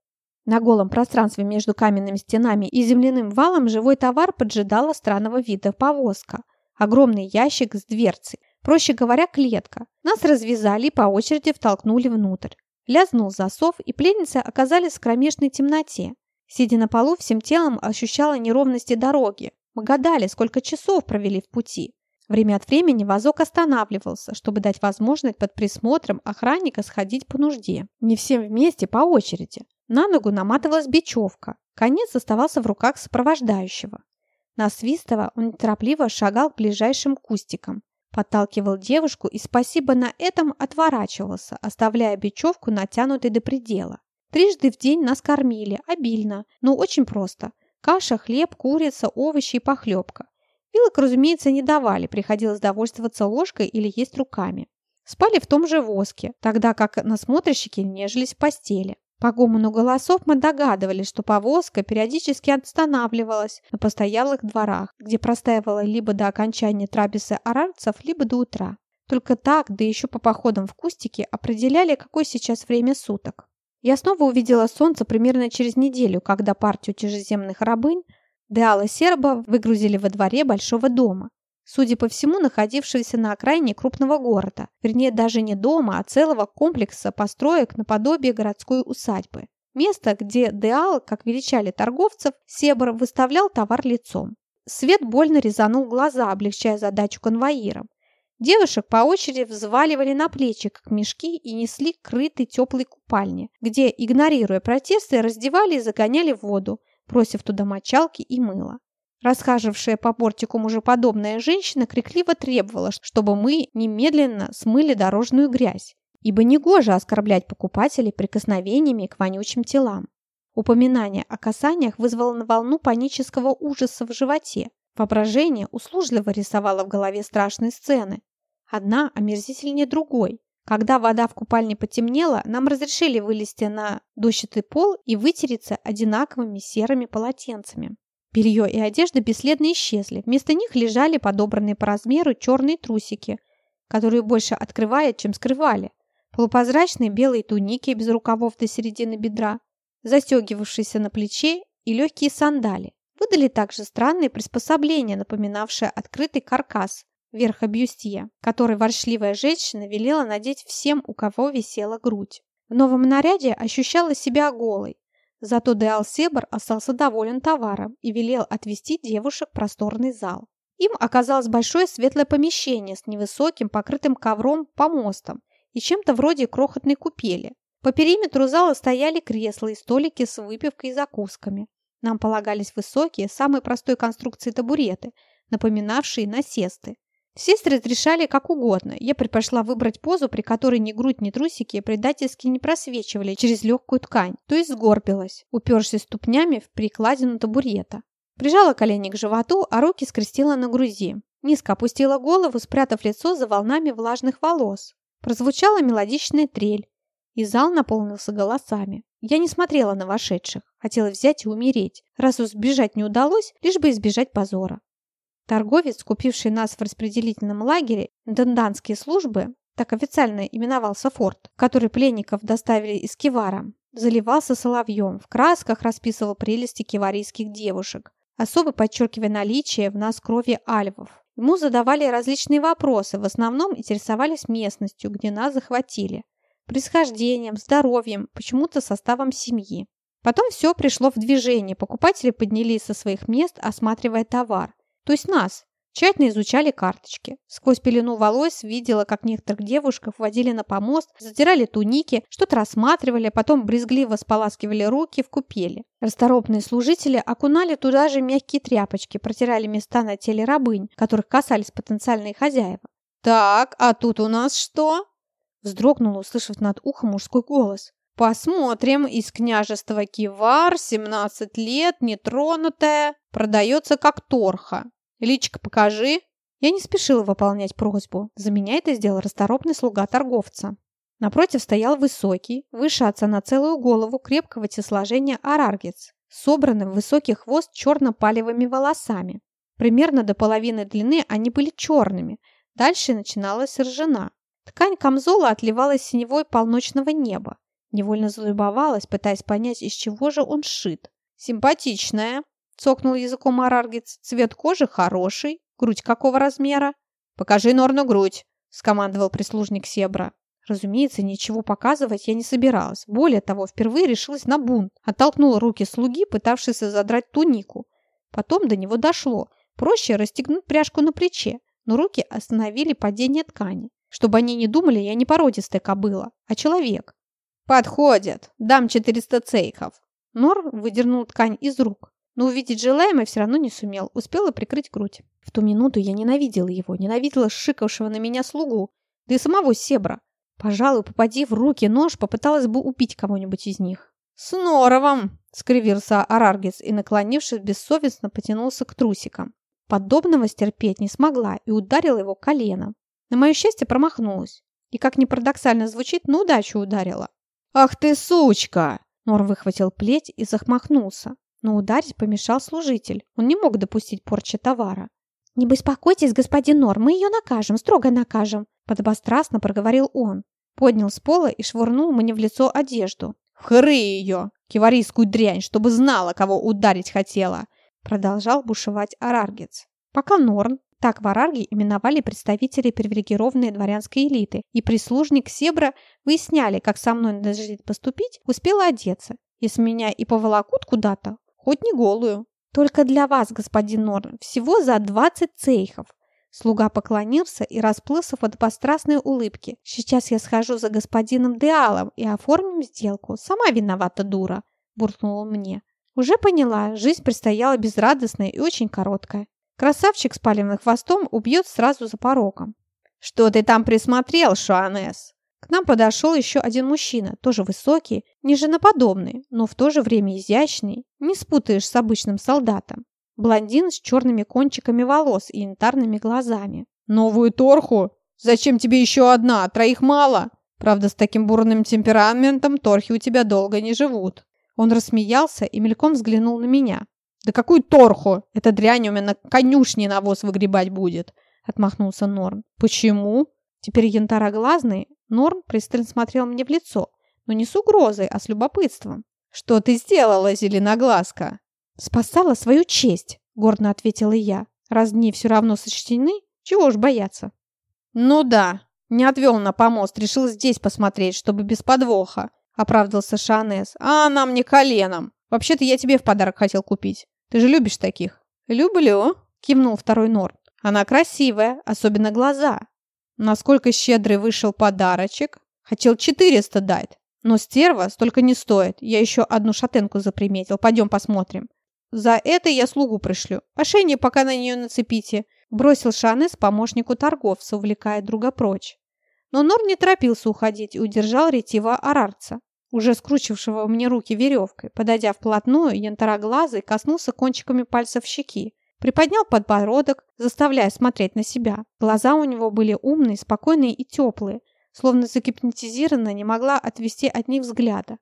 На голом пространстве между каменными стенами и земляным валом живой товар поджидала странного вида повозка. Огромный ящик с дверцей. Проще говоря, клетка. Нас развязали и по очереди втолкнули внутрь. Лязнул засов, и пленницы оказались в кромешной темноте. Сидя на полу, всем телом ощущала неровности дороги. Мы гадали, сколько часов провели в пути. Время от времени вазок останавливался, чтобы дать возможность под присмотром охранника сходить по нужде. Не всем вместе, по очереди. На ногу наматывалась бечевка. Конец оставался в руках сопровождающего. Насвистывая, он неторопливо шагал к ближайшим кустикам. Подталкивал девушку и спасибо на этом отворачивался, оставляя бечевку натянутой до предела. Трижды в день нас кормили, обильно, но очень просто. Каша, хлеб, курица, овощи и похлебка. Вилок, разумеется, не давали, приходилось довольствоваться ложкой или есть руками. Спали в том же воске, тогда как насмотрщики нежились в постели. По гомону голосов мы догадывались, что повозка периодически останавливалась на постоялых дворах, где простаивала либо до окончания трапезы арарцев, либо до утра. Только так, да еще по походам в кустики, определяли, какое сейчас время суток. Я снова увидела солнце примерно через неделю, когда партию чужеземных рабынь Деала Серба выгрузили во дворе большого дома, судя по всему, находившегося на окраине крупного города, вернее, даже не дома, а целого комплекса построек наподобие городской усадьбы. Место, где Деал, как величали торговцев, Себр выставлял товар лицом. Свет больно резанул глаза, облегчая задачу конвоирам. Девушек по очереди взваливали на плечи, как мешки, и несли к крытой теплой купальне, где, игнорируя протесты, раздевали и загоняли в воду, бросив туда мочалки и мыло. Расхажившая по портику мужеподобная женщина крикливо требовала, чтобы мы немедленно смыли дорожную грязь. ибо негоже оскорблять покупателей прикосновениями к вонючим телам. Упоминание о касаниях вызвало на волну панического ужаса в животе. Воображение услужливо рисовало в голове страшные сцены. Одна омерзительнее другой. Когда вода в купальне потемнела, нам разрешили вылезти на дощатый пол и вытереться одинаковыми серыми полотенцами. Белье и одежда бесследно исчезли. Вместо них лежали подобранные по размеру черные трусики, которые больше открывали, чем скрывали. Полупрозрачные белые туники без рукавов до середины бедра, застегивавшиеся на плече и легкие сандали. Выдали также странные приспособления, напоминавшие открытый каркас, верха бюстье, который воршливая женщина велела надеть всем, у кого висела грудь. В новом наряде ощущала себя голой, зато Деал Себер остался доволен товаром и велел отвезти девушек в просторный зал. Им оказалось большое светлое помещение с невысоким, покрытым ковром помостом и чем-то вроде крохотной купели. По периметру зала стояли кресла и столики с выпивкой и закусками. Нам полагались высокие, самой простой конструкции табуреты, напоминавшие насесты. Сестры разрешали как угодно. Я предпочла выбрать позу, при которой ни грудь, ни трусики предательски не просвечивали через легкую ткань, то есть сгорбилась, упершись ступнями в прикладину табурета. Прижала колени к животу, а руки скрестила на грузи. Низко опустила голову, спрятав лицо за волнами влажных волос. Прозвучала мелодичная трель, и зал наполнился голосами. Я не смотрела на вошедших, хотела взять и умереть, раз уж сбежать не удалось, лишь бы избежать позора. Торговец, купивший нас в распределительном лагере, денданские службы, так официально именовался форт, который пленников доставили из Кивара, заливался соловьем, в красках расписывал прелести киварийских девушек, особо подчеркивая наличие в нас крови альвов. Ему задавали различные вопросы, в основном интересовались местностью, где нас захватили, происхождением, здоровьем, почему-то составом семьи. Потом все пришло в движение, покупатели поднялись со своих мест, осматривая товар. То есть нас. Тщательно изучали карточки. Сквозь пелену волос видела, как некоторых девушек вводили на помост, задирали туники, что-то рассматривали, а потом брезгливо споласкивали руки в купели. Расторопные служители окунали туда же мягкие тряпочки, протирали места на теле рабынь, которых касались потенциальные хозяева. «Так, а тут у нас что?» Вздрогнула, услышав над ухом мужской голос. «Посмотрим, из княжества Кивар, 17 лет, нетронутая, продается как торха. Личка покажи!» Я не спешила выполнять просьбу. За меня это сделал расторопный слуга торговца. Напротив стоял высокий, выше отца на целую голову крепкого телосложения араргец, собранный в высокий хвост черно-палевыми волосами. Примерно до половины длины они были черными, дальше начиналась ржана. Ткань камзола отливалась синевой полночного неба. Невольно залюбовалась, пытаясь понять, из чего же он сшит. «Симпатичная!» Цокнул языком Араргиц. Цвет кожи хороший. Грудь какого размера? Покажи Норну грудь, скомандовал прислужник Себра. Разумеется, ничего показывать я не собиралась. Более того, впервые решилась на бунт. Оттолкнула руки слуги, пытавшейся задрать тунику. Потом до него дошло. Проще расстегнуть пряжку на плече, но руки остановили падение ткани. Чтобы они не думали, я не породистая кобыла, а человек. «Подходят! Дам 400 цейхов!» Нор выдернул ткань из рук. Но увидеть желаемое все равно не сумел, успела прикрыть грудь. В ту минуту я ненавидела его, ненавидела шикавшего на меня слугу, да и самого Себра. Пожалуй, попади в руки нож, попыталась бы убить кого-нибудь из них. «С норовом!» — скривился Араргис и, наклонившись, бессовестно потянулся к трусикам. Подобного стерпеть не смогла и ударила его коленом. На мое счастье промахнулась. И, как ни парадоксально звучит, на удачу ударила. «Ах ты, сучка!» Нор выхватил плеть и захмахнулся но ударить помешал служитель. Он не мог допустить порчи товара. «Не беспокойтесь, господин Нор, мы ее накажем, строго накажем», подобострастно проговорил он. Поднял с пола и швырнул мне в лицо одежду. «Хры ее! Киварийскую дрянь, чтобы знала, кого ударить хотела!» Продолжал бушевать Араргец. Пока Норн, так в Арарге именовали представители привилегированной дворянской элиты, и прислужник Себра выясняли, как со мной надлежит поступить, успела одеться. Если меня и поволокут куда-то, Хоть не голую. Только для вас, господин Норн, всего за 20 цейхов. Слуга поклонился и расплылся под пострастной улыбки. «Сейчас я схожу за господином Деалом и оформим сделку. Сама виновата, дура!» – буркнула мне. Уже поняла, жизнь предстояла безрадостная и очень короткая. Красавчик с палевным хвостом убьет сразу за порогом. «Что ты там присмотрел, Шуанес?» К нам подошел еще один мужчина, тоже высокий, не женоподобный, но в то же время изящный, не спутаешь с обычным солдатом. Блондин с черными кончиками волос и янтарными глазами. «Новую торху? Зачем тебе еще одна? Троих мало. Правда, с таким бурным темпераментом торхи у тебя долго не живут». Он рассмеялся и мельком взглянул на меня. «Да какую торху? Эта дрянь у меня на конюшне навоз выгребать будет!» Отмахнулся Норн. «Почему?» Теперь янтароглазный Норн пристально смотрел мне в лицо, но не с угрозой, а с любопытством. «Что ты сделала, зеленоглазка?» «Спасала свою честь», — гордо ответила я. «Раз дни все равно сочтены, чего уж бояться?» «Ну да, не отвел на помост, решил здесь посмотреть, чтобы без подвоха», — оправдывался Шанес. «А она мне коленом. Вообще-то я тебе в подарок хотел купить. Ты же любишь таких?» «Люблю», — кивнул второй Норн. «Она красивая, особенно глаза». Насколько щедрый вышел подарочек? Хотел 400 дать. Но стерва столько не стоит. Я еще одну шатенку заприметил. Пойдем посмотрим. За это я слугу пришлю. Ошейник пока на нее нацепите. Бросил Шанес помощнику торговца, увлекая друга прочь. Но Нор не торопился уходить и удержал ретива арарца, уже скручившего мне руки веревкой. Подойдя вплотную, янтароглазый коснулся кончиками пальцев щеки. Приподнял подбородок, заставляя смотреть на себя. Глаза у него были умные, спокойные и теплые, словно загипнотизированно не могла отвести от них взгляда.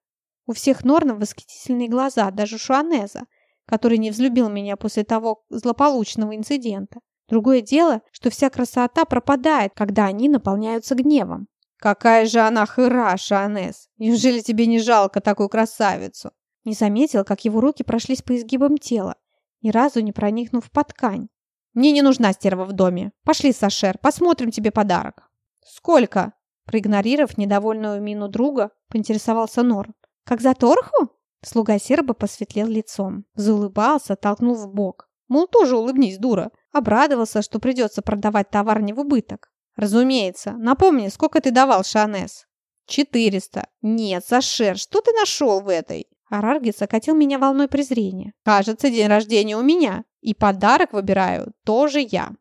У всех Норнов восхитительные глаза, даже Шуанеза, который не взлюбил меня после того злополучного инцидента. Другое дело, что вся красота пропадает, когда они наполняются гневом. «Какая же она хыра, Шуанез! Неужели тебе не жалко такую красавицу?» Не заметил, как его руки прошлись по изгибам тела, ни разу не проникнув под ткань. «Мне не нужна стерва в доме. Пошли, Сашер, посмотрим тебе подарок». «Сколько?» Проигнорировав недовольную мину друга, поинтересовался Норн. «Как за торху?» Слуга серба посветлел лицом, заулыбался, толкнул в бок. Мол, тоже улыбнись, дура. Обрадовался, что придется продавать товар не в убыток. «Разумеется. Напомни, сколько ты давал, Шанес?» «Четыреста». «Нет, Сашер, что ты нашел в этой?» Араргис окатил меня волной презрения. «Кажется, день рождения у меня, и подарок выбираю тоже я».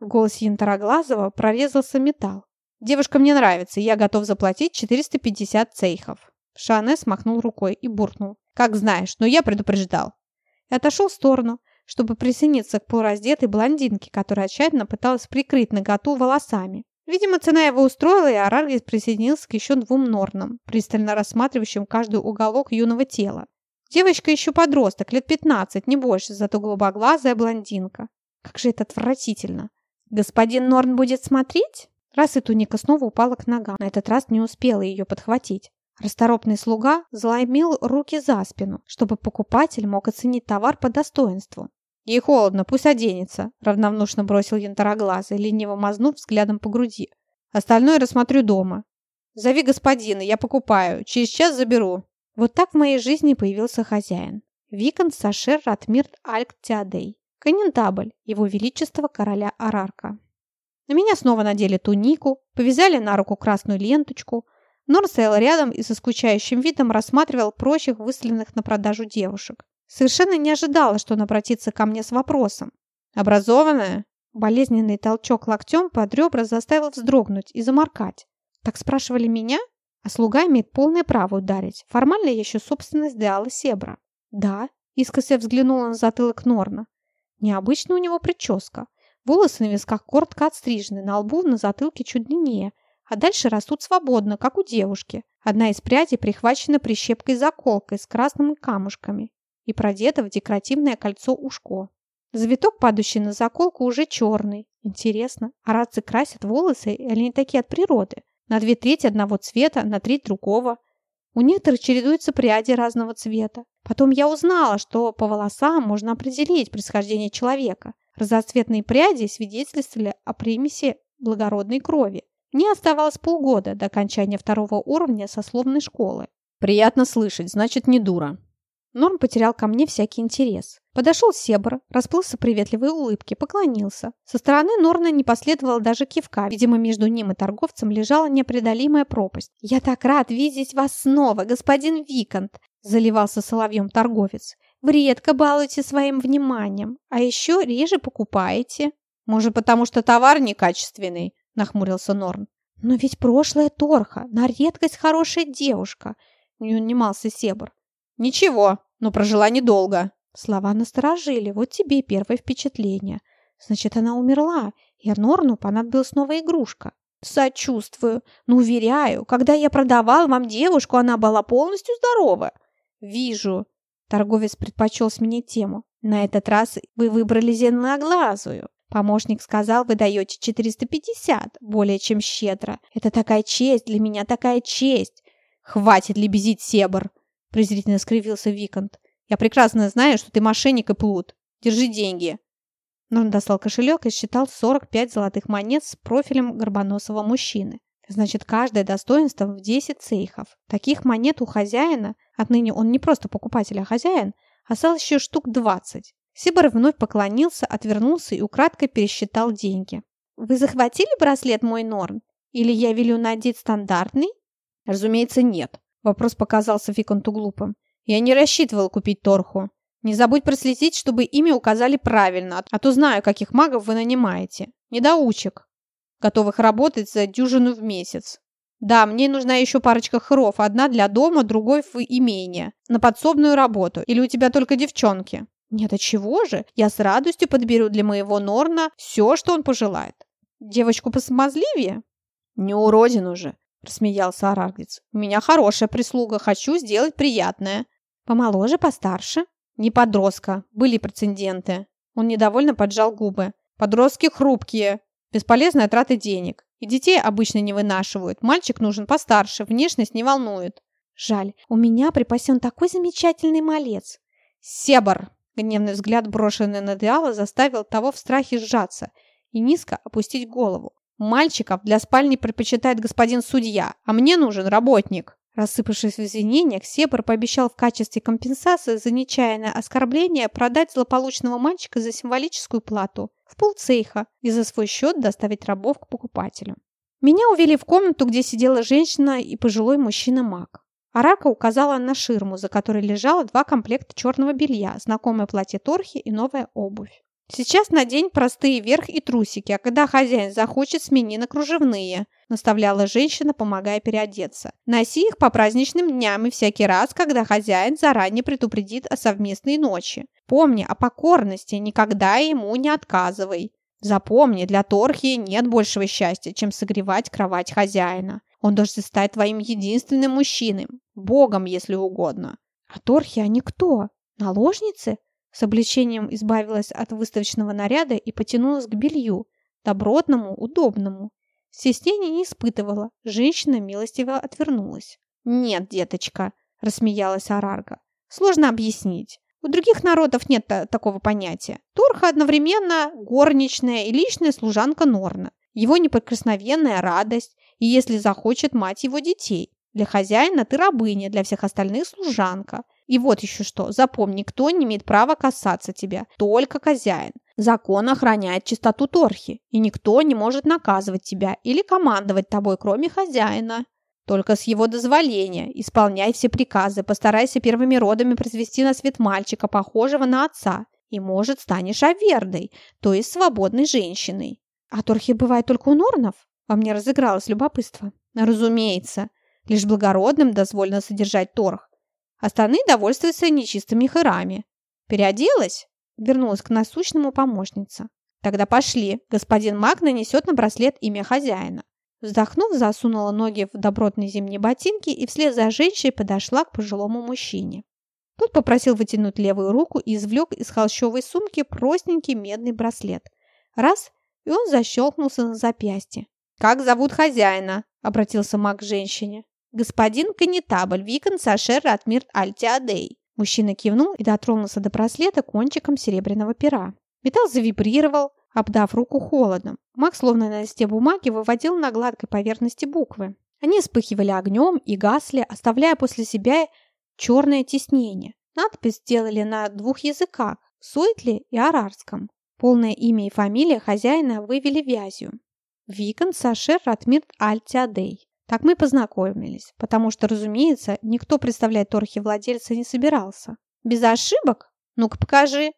В голосе Янтароглазого прорезался металл. «Девушка мне нравится, я готов заплатить 450 цейхов». Шане смахнул рукой и буркнул. «Как знаешь, но я предупреждал». И отошел в сторону, чтобы присоединиться к полураздетой блондинке, которая тщательно пыталась прикрыть наготу волосами. Видимо, цена его устроила, и Араргис присоединился к еще двум норнам, пристально рассматривающим каждый уголок юного тела. Девочка еще подросток, лет 15, не больше, зато голубоглазая блондинка. Как же это отвратительно. Господин Норн будет смотреть? Раз и туника снова упала к ногам. На этот раз не успела ее подхватить. Расторопный слуга заломил руки за спину, чтобы покупатель мог оценить товар по достоинству. «Ей холодно, пусть оденется», — равнодушно бросил янтароглазый, лениво мазнув взглядом по груди. «Остальное рассмотрю дома. Зови господина, я покупаю. Через час заберу». Вот так в моей жизни появился хозяин. Викант Сашер Ратмирт Альк Теодей. Конентабль, его величество короля Арарка. На меня снова надели тунику, повязали на руку красную ленточку. Нор стоял рядом и со скучающим видом рассматривал прочих выставленных на продажу девушек. Совершенно не ожидала, что он обратится ко мне с вопросом. «Образованная?» Болезненный толчок локтем под ребра заставил вздрогнуть и заморкать. Так спрашивали меня? А слуга имеет полное право ударить. Формально я еще собственность Деала Себра. Да, искося взглянула на затылок Норна. Необычно у него прическа. Волосы на висках коротко отстрижены, на лбу на затылке чуть длиннее, а дальше растут свободно, как у девушки. Одна из прядей прихвачена прищепкой-заколкой с красными камушками и продета в декоративное кольцо-ушко. Завиток, падающий на заколку, уже черный. Интересно, арабцы красят волосы или они такие от природы? На две трети одного цвета, на треть другого. У некоторых чередуются пряди разного цвета. Потом я узнала, что по волосам можно определить происхождение человека. Разноцветные пряди свидетельствовали о примеси благородной крови. Мне оставалось полгода до окончания второго уровня сословной школы. «Приятно слышать, значит, не дура», Норм потерял ко мне всякий интерес. Подошел Себр, расплылся приветливой улыбки, поклонился. Со стороны Норна не последовало даже кивка. Видимо, между ним и торговцем лежала непреодолимая пропасть. «Я так рад видеть вас снова, господин Викант!» Заливался соловьем торговец. «Вы редко балуете своим вниманием, а еще реже покупаете». «Может, потому что товар некачественный?» Нахмурился Норн. «Но ведь прошлое Торха, на редкость хорошая девушка», — не унимался Себр. «Ничего, но прожила недолго». Слова насторожили, вот тебе и первое впечатление. Значит, она умерла, и Норну понадобилась новая игрушка. Сочувствую, но уверяю, когда я продавал вам девушку, она была полностью здорова. Вижу. Торговец предпочел сменить тему. На этот раз вы выбрали зеленоглазую. Помощник сказал, вы даете 450, более чем щедро. Это такая честь, для меня такая честь. Хватит лебезить, Себр, презрительно скривился Викант. Я прекрасно знаю, что ты мошенник и плут. Держи деньги. Но он достал кошелек и считал 45 золотых монет с профилем горбоносого мужчины. Значит, каждое достоинство в 10 цейхов. Таких монет у хозяина, отныне он не просто покупатель, а хозяин, осталось еще штук 20. Сибор вновь поклонился, отвернулся и украдкой пересчитал деньги. «Вы захватили браслет мой Норн? Или я велю надеть стандартный?» «Разумеется, нет». Вопрос показался Виконту глупым. «Я не рассчитывал купить Торху. Не забудь проследить, чтобы имя указали правильно, а то знаю, каких магов вы нанимаете. Недоучек, готовых работать за дюжину в месяц. Да, мне нужна еще парочка хров, одна для дома, другой в имение, на подсобную работу. Или у тебя только девчонки? Нет, а чего же? Я с радостью подберу для моего Норна все, что он пожелает. Девочку посмазливее? Не уродин уже, рассмеялся Арагец. У меня хорошая прислуга, хочу сделать приятное. Помоложе, постарше? Не подростка. Были прецеденты. Он недовольно поджал губы. Подростки хрупкие. Бесполезная трата денег. И детей обычно не вынашивают. Мальчик нужен постарше, внешность не волнует. Жаль, у меня припасен такой замечательный малец. Себар! Гневный взгляд, брошенный на Диала, заставил того в страхе сжаться и низко опустить голову. Мальчиков для спальни предпочитает господин судья, а мне нужен работник. Рассыпавшись в извинениях, Себр пообещал в качестве компенсации за нечаянное оскорбление продать злополучного мальчика за символическую плату в полцейха и за свой счет доставить рабов к покупателю. Меня увели в комнату, где сидела женщина и пожилой мужчина-маг. Арака указала на ширму, за которой лежало два комплекта черного белья, знакомое платье Торхи и новая обувь. Сейчас надень простые верх и трусики, а когда хозяин захочет, смени на кружевные», – наставляла женщина, помогая переодеться. «Носи их по праздничным дням и всякий раз, когда хозяин заранее предупредит о совместной ночи. Помни о покорности, никогда ему не отказывай. Запомни, для Торхи нет большего счастья, чем согревать кровать хозяина. Он должен стать твоим единственным мужчиной, богом, если угодно». «А Торхи они кто? Наложницы?» С облегчением избавилась от выставочного наряда и потянулась к белью, добротному, удобному. Стеснения не испытывала, женщина милостиво отвернулась. «Нет, деточка», – рассмеялась Арарга. «Сложно объяснить. У других народов нет такого понятия. Торха одновременно горничная и личная служанка Норна, его неприкосновенная радость, и если захочет мать его детей. Для хозяина ты рабыня, для всех остальных служанка. И вот еще что, запомни, никто не имеет права касаться тебя, только хозяин. Закон охраняет чистоту Торхи, и никто не может наказывать тебя или командовать тобой, кроме хозяина. Только с его дозволения. Исполняй все приказы, постарайся первыми родами произвести на свет мальчика, похожего на отца. И, может, станешь авердой, то есть свободной женщиной. А торхи бывает только у норнов? Во мне разыгралось любопытство. Разумеется. Лишь благородным дозволено содержать торх. Остальные довольствуются нечистыми хырами. Переоделась? Вернулась к насущному помощница. Тогда пошли. Господин Маг нанесет на браслет имя хозяина. Вздохнув, засунула ноги в добротные зимние ботинки и вслед за женщиной подошла к пожилому мужчине. Тот попросил вытянуть левую руку и извлек из холщовой сумки простенький медный браслет. Раз, и он защелкнулся на запястье. «Как зовут хозяина?» – обратился маг к женщине. «Господин Канитабль, Викон Сашер Ратмирт Альтиадей». Мужчина кивнул и дотронулся до браслета кончиком серебряного пера. Металл завибрировал, обдав руку холодом. Маг, словно на листе бумаги, выводил на гладкой поверхности буквы. Они вспыхивали огнем и гасли, оставляя после себя черное тиснение. Надпись сделали на двух языках – суэтле и арарском. Полное имя и фамилия хозяина вывели вязью. Викон Сашер Ратмирт Альтиадей. Так мы познакомились, потому что, разумеется, никто представлять торхи владельца не собирался. Без ошибок? Ну-ка покажи.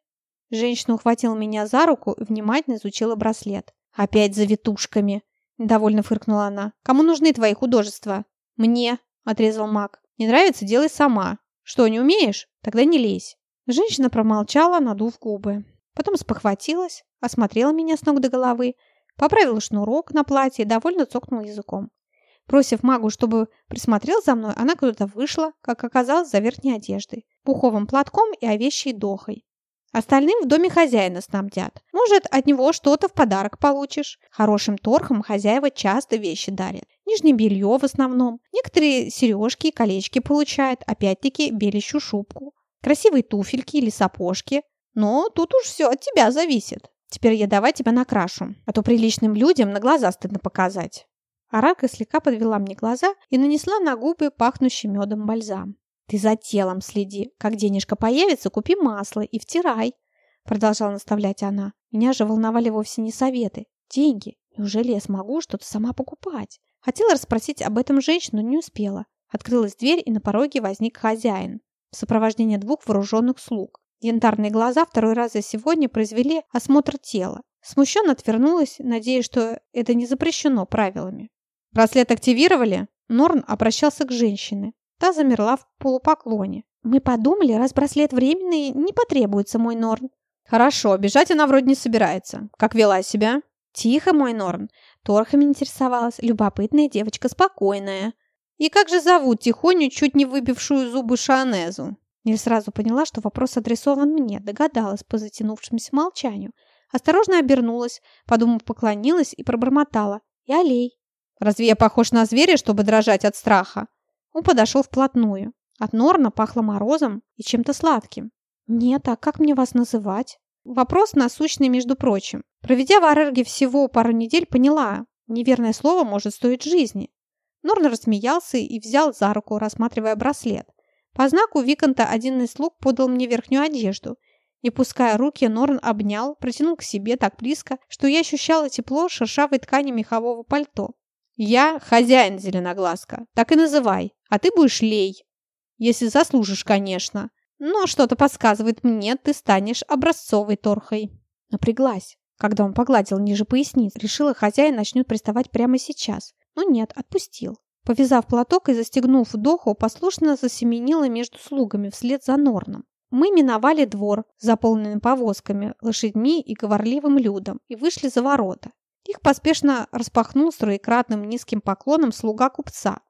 Женщина ухватила меня за руку и внимательно изучила браслет. Опять за витушками. Недовольно фыркнула она. «Кому нужны твои художества?» «Мне», — отрезал маг. «Не нравится, делай сама. Что, не умеешь? Тогда не лезь». Женщина промолчала, надув губы. Потом спохватилась, осмотрела меня с ног до головы, поправила шнурок на платье и довольно цокнула языком. Бросив магу, чтобы присмотрел за мной, она куда-то вышла, как оказалось, за верхней одеждой, пуховым платком и овечьей дохой. Остальным в доме хозяина снабдят. Может, от него что-то в подарок получишь. Хорошим торхам хозяева часто вещи дарят. Нижнее белье в основном. Некоторые сережки и колечки получают. Опять-таки белищу шубку. Красивые туфельки или сапожки. Но тут уж все от тебя зависит. Теперь я давай тебя накрашу, а то приличным людям на глаза стыдно показать. Арака слегка подвела мне глаза и нанесла на губы пахнущий медом бальзам. «Ты за телом следи. Как денежка появится, купи масло и втирай», продолжала наставлять она. Меня же волновали вовсе не советы. Деньги. Неужели я смогу что-то сама покупать? Хотела расспросить об этом женщину, но не успела. Открылась дверь, и на пороге возник хозяин в сопровождении двух вооруженных слуг. Янтарные глаза второй раз за сегодня произвели осмотр тела. Смущенно отвернулась, надеясь, что это не запрещено правилами. «Браслет активировали?» Норн обращался к женщине. Та замерла в полупоклоне. «Мы подумали, раз браслет временный, не потребуется, мой Норн». «Хорошо, бежать она вроде не собирается. Как вела себя?» «Тихо, мой Норн». Торхами интересовалась. Любопытная девочка, спокойная. «И как же зовут тихоню, чуть не выбившую зубы Шанезу?» Не сразу поняла, что вопрос адресован мне, догадалась по затянувшемуся молчанию. Осторожно обернулась, подумав, поклонилась и пробормотала. «И аллей». «Разве я похож на зверя, чтобы дрожать от страха?» Он подошел вплотную. От Норна пахло морозом и чем-то сладким. «Нет, а как мне вас называть?» Вопрос насущный, между прочим. Проведя в Арерге всего пару недель, поняла, неверное слово может стоить жизни. Норн рассмеялся и взял за руку, рассматривая браслет. По знаку Виконта один из слуг подал мне верхнюю одежду. Не пуская руки, Норн обнял, протянул к себе так близко, что я ощущала тепло шершавой ткани мехового пальто. «Я хозяин, Зеленоглазка, так и называй, а ты будешь Лей. Если заслужишь, конечно. Но что-то подсказывает мне, ты станешь образцовой торхой». Напряглась, когда он погладил ниже поясниц. Решила, хозяин начнет приставать прямо сейчас. Но нет, отпустил. Повязав платок и застегнув доху, послушно засеменила между слугами вслед за Норном. Мы миновали двор, заполненный повозками, лошадьми и говорливым людом, и вышли за ворота. Их поспешно распахнул с троекратным низким поклоном слуга купца.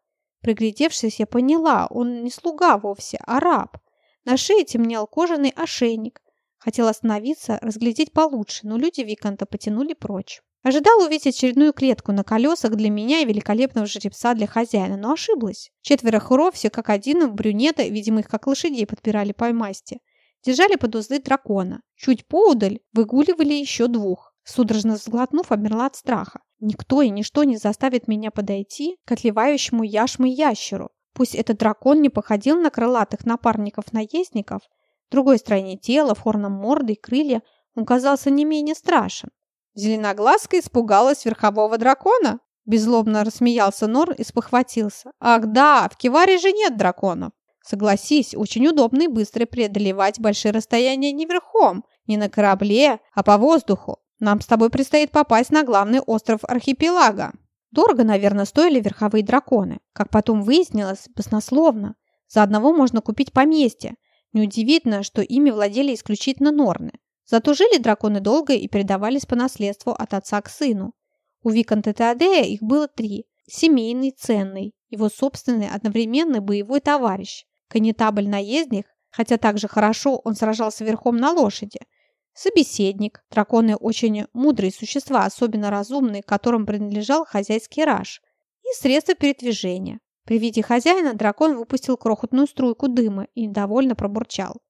Приглядевшись, я поняла, он не слуга вовсе, а раб. На шее темнел кожаный ошейник. Хотел остановиться, разглядеть получше, но люди Виконта потянули прочь. Ожидал увидеть очередную клетку на колесах для меня и великолепного жеребца для хозяина, но ошиблась. Четверо хуров, все как один, брюнета, видимо, их как лошадей подпирали по масти, держали под узды дракона. Чуть поудаль выгуливали еще двух. Судорожно сглотнув, обмерла от страха. Никто и ничто не заставит меня подойти к отливающему яшмой ящеру. Пусть этот дракон не походил на крылатых напарников-наездников, другой стороне тела, в морды и крылья, он казался не менее страшен. Зеленоглазка испугалась верхового дракона. Безлобно рассмеялся Нор и спохватился. «Ах да, в Киваре же нет драконов!» Согласись, очень удобно и быстро преодолевать большие расстояния не верхом, не на корабле, а по воздуху. Нам с тобой предстоит попасть на главный остров архипелага. Дорого, наверное, стоили верховые драконы. Как потом выяснилось, баснословно. За одного можно купить поместье. Неудивительно, что ими владели исключительно норны. Зато жили драконы долго и передавались по наследству от отца к сыну. У Виконта Теодея их было три. Семейный, ценный, его собственный одновременный боевой товарищ, конетабль-наездник, хотя также хорошо он сражался верхом на лошади – Собеседник. Драконы очень мудрые существа, особенно разумные, которым принадлежал хозяйский раж. И средства передвижения. При виде хозяина дракон выпустил крохотную струйку дыма и недовольно пробурчал.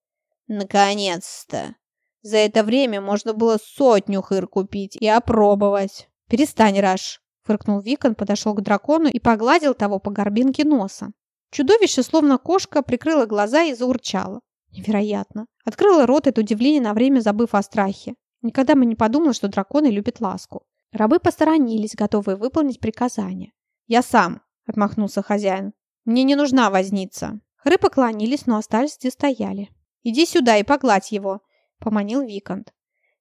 «Наконец-то! За это время можно было сотню хыр купить и опробовать!» «Перестань, Раш!» – фыркнул Викон, подошел к дракону и погладил того по горбинке носа. Чудовище, словно кошка, прикрыло глаза и заурчало. Невероятно. Открыла рот от удивления на время, забыв о страхе. Никогда бы не подумала, что драконы любят ласку. Рабы посторонились, готовые выполнить приказание. «Я сам», — отмахнулся хозяин. «Мне не нужна возница». Хры поклонились, но остались где стояли. «Иди сюда и погладь его», — поманил Викант.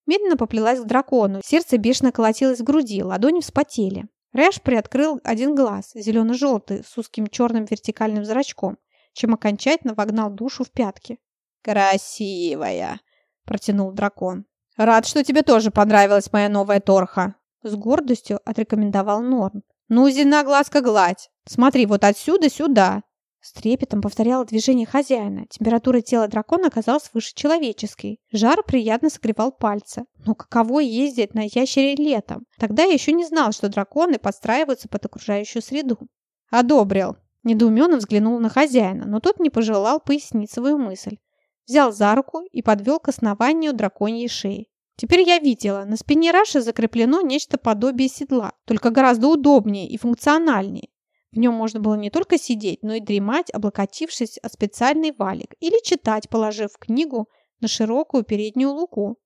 Медленно поплелась к дракону. Сердце бешено колотилось в груди, ладони вспотели. Рэш приоткрыл один глаз, зелено-желтый, с узким черным вертикальным зрачком, чем окончательно вогнал душу в пятки. «Красивая!» – протянул дракон. «Рад, что тебе тоже понравилась моя новая торха!» С гордостью отрекомендовал Норн. «Ну, зеленоглазка гладь! Смотри, вот отсюда сюда!» С трепетом повторяла движение хозяина. Температура тела дракона оказалась выше человеческой. Жар приятно согревал пальцы. Но каково ездить на ящере летом? Тогда я еще не знал, что драконы подстраиваются под окружающую среду. «Одобрил!» Недоуменно взглянул на хозяина, но тот не пожелал пояснить свою мысль. Взял за руку и подвел к основанию драконьей шеи. Теперь я видела, на спине Раши закреплено нечто подобие седла, только гораздо удобнее и функциональнее. В нем можно было не только сидеть, но и дремать, облокотившись о специальный валик, или читать, положив книгу на широкую переднюю луку.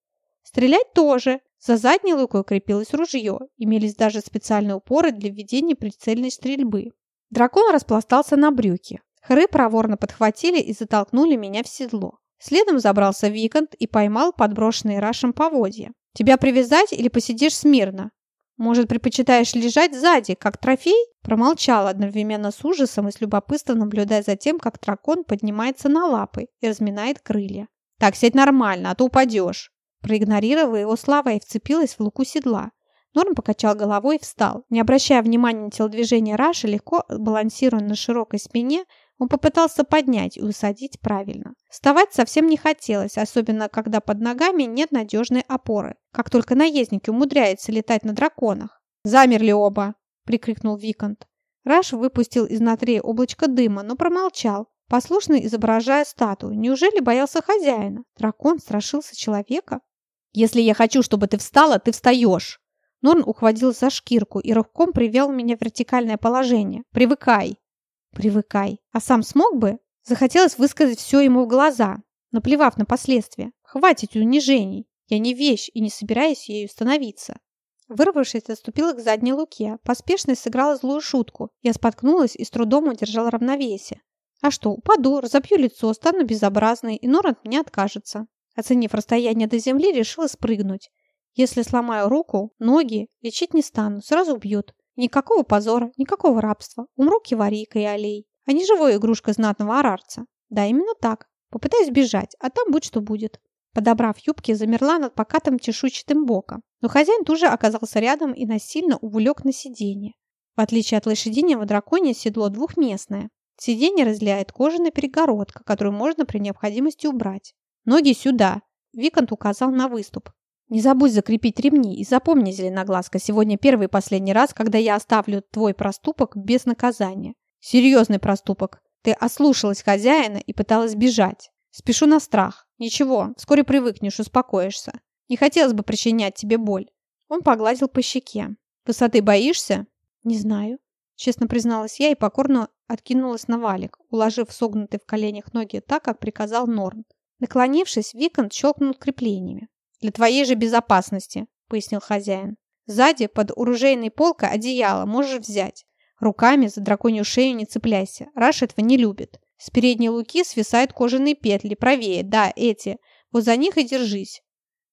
Стрелять тоже. За задней лукой крепилось ружье. Имелись даже специальные упоры для введения прицельной стрельбы. Дракон распластался на брюки. Хры проворно подхватили и затолкнули меня в седло. Следом забрался Викант и поймал подброшенные Рашем поводья. «Тебя привязать или посидишь смирно?» «Может, предпочитаешь лежать сзади, как трофей?» Промолчал одновременно с ужасом и с любопытством, наблюдая за тем, как дракон поднимается на лапы и разминает крылья. «Так, сядь нормально, а то упадешь!» Проигнорировала его слова и вцепилась в луку седла. Норм покачал головой и встал. Не обращая внимания на телодвижение Раши, легко балансируя на широкой спине, он попытался поднять и усадить правильно. Вставать совсем не хотелось, особенно когда под ногами нет надежной опоры. Как только наездники умудряются летать на драконах. «Замерли оба!» – прикрикнул Викант. Раш выпустил изнутри облачко дыма, но промолчал, послушно изображая статую. Неужели боялся хозяина? Дракон страшился человека? «Если я хочу, чтобы ты встала, ты встаешь!» Норн ухватил за шкирку и рывком привел меня в вертикальное положение. «Привыкай!» Привыкай. А сам смог бы? Захотелось высказать все ему в глаза, наплевав на последствия. Хватит унижений. Я не вещь и не собираюсь ею становиться. Вырвавшись, отступила к задней луке. Поспешно сыграла злую шутку. Я споткнулась и с трудом удержала равновесие. А что, упаду, разобью лицо, стану безобразной, и Нор от меня откажется. Оценив расстояние до земли, решила спрыгнуть. Если сломаю руку, ноги, лечить не стану, сразу убьют. Никакого позора, никакого рабства. Умру киварийка и аллей, а не живой игрушка знатного арарца. Да, именно так. Попытаюсь бежать, а там будь что будет. Подобрав юбки, замерла над покатым чешуйчатым боком. Но хозяин тут же оказался рядом и насильно увлек на сиденье. В отличие от лошадиного драконья, седло двухместное. Сиденье разделяет кожаная перегородка, которую можно при необходимости убрать. «Ноги сюда!» Викант указал на выступ. Не забудь закрепить ремни и запомни, Зеленоглазка, сегодня первый и последний раз, когда я оставлю твой проступок без наказания. Серьезный проступок. Ты ослушалась хозяина и пыталась бежать. Спешу на страх. Ничего, вскоре привыкнешь, успокоишься. Не хотелось бы причинять тебе боль. Он погладил по щеке. Высоты боишься? Не знаю. Честно призналась я и покорно откинулась на валик, уложив согнутые в коленях ноги так, как приказал Норн. Наклонившись, Викант щелкнул креплениями. «Для твоей же безопасности», — пояснил хозяин. «Сзади, под оружейной полкой, одеяло можешь взять. Руками за драконью шею не цепляйся. Раш этого не любит. С передней луки свисают кожаные петли, правее, да, эти. Вот за них и держись.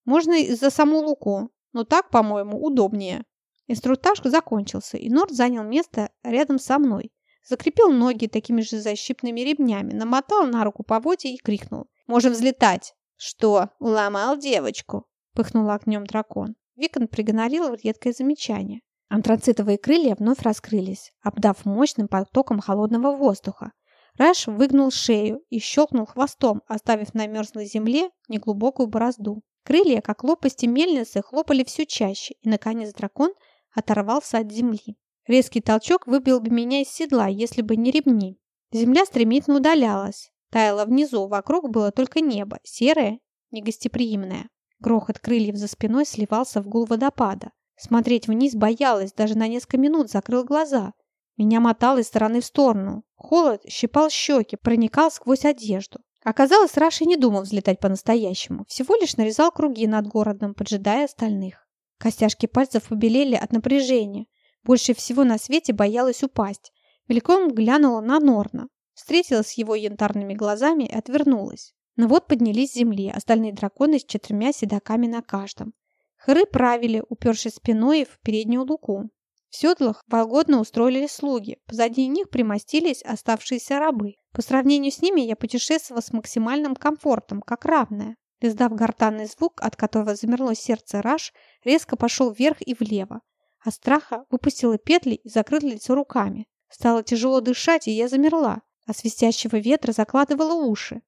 Можно и за саму луку, но так, по-моему, удобнее». Инструктаж закончился, и Норд занял место рядом со мной. Закрепил ноги такими же защипными ремнями, намотал на руку поводья и крикнул. «Можем взлетать!» «Что, уломал девочку?» – пыхнул огнем дракон. Викон пригонорил редкое замечание. Антрацитовые крылья вновь раскрылись, обдав мощным потоком холодного воздуха. Раш выгнул шею и щелкнул хвостом, оставив на мерзлой земле неглубокую борозду. Крылья, как лопасти мельницы, хлопали все чаще, и, наконец, дракон оторвался от земли. Резкий толчок выбил бы меня из седла, если бы не ремни. Земля стремительно удалялась. Таяло внизу, вокруг было только небо, серое, негостеприимное. Грохот крыльев за спиной сливался в гул водопада. Смотреть вниз боялась, даже на несколько минут закрыл глаза. Меня мотало из стороны в сторону. Холод щипал щеки, проникал сквозь одежду. Оказалось, Раши не думал взлетать по-настоящему. Всего лишь нарезал круги над городом, поджидая остальных. Костяшки пальцев побелели от напряжения. Больше всего на свете боялась упасть. Мельком глянула на Норна встретилась с его янтарными глазами и отвернулась. Но вот поднялись с земли остальные драконы с четырьмя седаками на каждом. Хыры правили, упершись спиной в переднюю луку. В седлах вольготно устроились слуги, позади них примостились оставшиеся рабы. По сравнению с ними я путешествовала с максимальным комфортом, как равная. Издав гортанный звук, от которого замерло сердце Раш, резко пошел вверх и влево. А страха выпустила петли и закрыла лицо руками. Стало тяжело дышать, и я замерла, а свистящего ветра закладывала уши.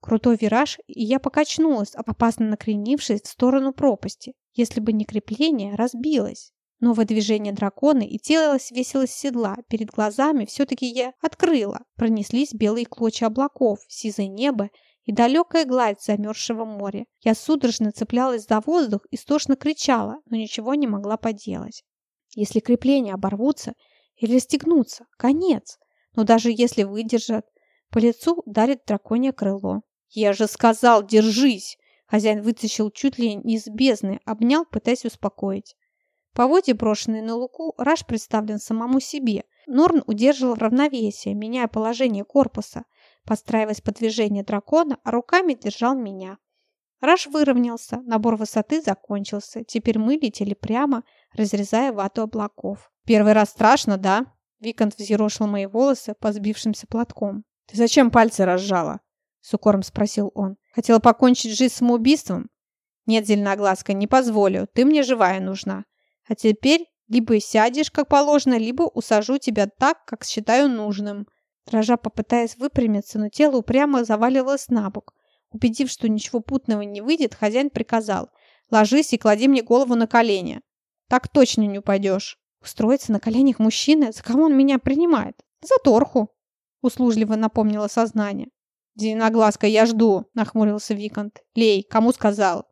Крутой вираж, и я покачнулась, опасно накренившись в сторону пропасти. Если бы не крепление, разбилась. Новое движение дракона, и тело свесилось с седла. Перед глазами все-таки я открыла. Пронеслись белые клочья облаков, сизое небо и далекая гладь замерзшего моря. Я судорожно цеплялась за воздух, и истошно кричала, но ничего не могла поделать. Если крепления оборвутся или расстегнутся, конец. Но даже если выдержат, по лицу ударит драконье крыло. «Я же сказал, держись!» Хозяин вытащил чуть ли не из бездны, обнял, пытаясь успокоить. По воде, брошенной на луку, Раш представлен самому себе. Норн удерживал равновесие, меняя положение корпуса – подстраиваясь под движение дракона, а руками держал меня. Раш выровнялся, набор высоты закончился. Теперь мы летели прямо, разрезая вату облаков. «Первый раз страшно, да?» Викант взъерошил мои волосы по сбившимся платком. «Ты зачем пальцы разжала?» С укором спросил он. «Хотела покончить жизнь самоубийством?» «Нет, зеленоглазка, не позволю. Ты мне живая нужна. А теперь либо сядешь, как положено, либо усажу тебя так, как считаю нужным. Дрожа попытаясь выпрямиться, но тело упрямо заваливалось на бок. Убедив, что ничего путного не выйдет, хозяин приказал «Ложись и клади мне голову на колени». «Так точно не упадешь». «Устроиться на коленях мужчины? За кого он меня принимает?» «За торху», — услужливо напомнило сознание. «Зеленоглазка, я жду», — нахмурился Викант. «Лей, кому сказал?»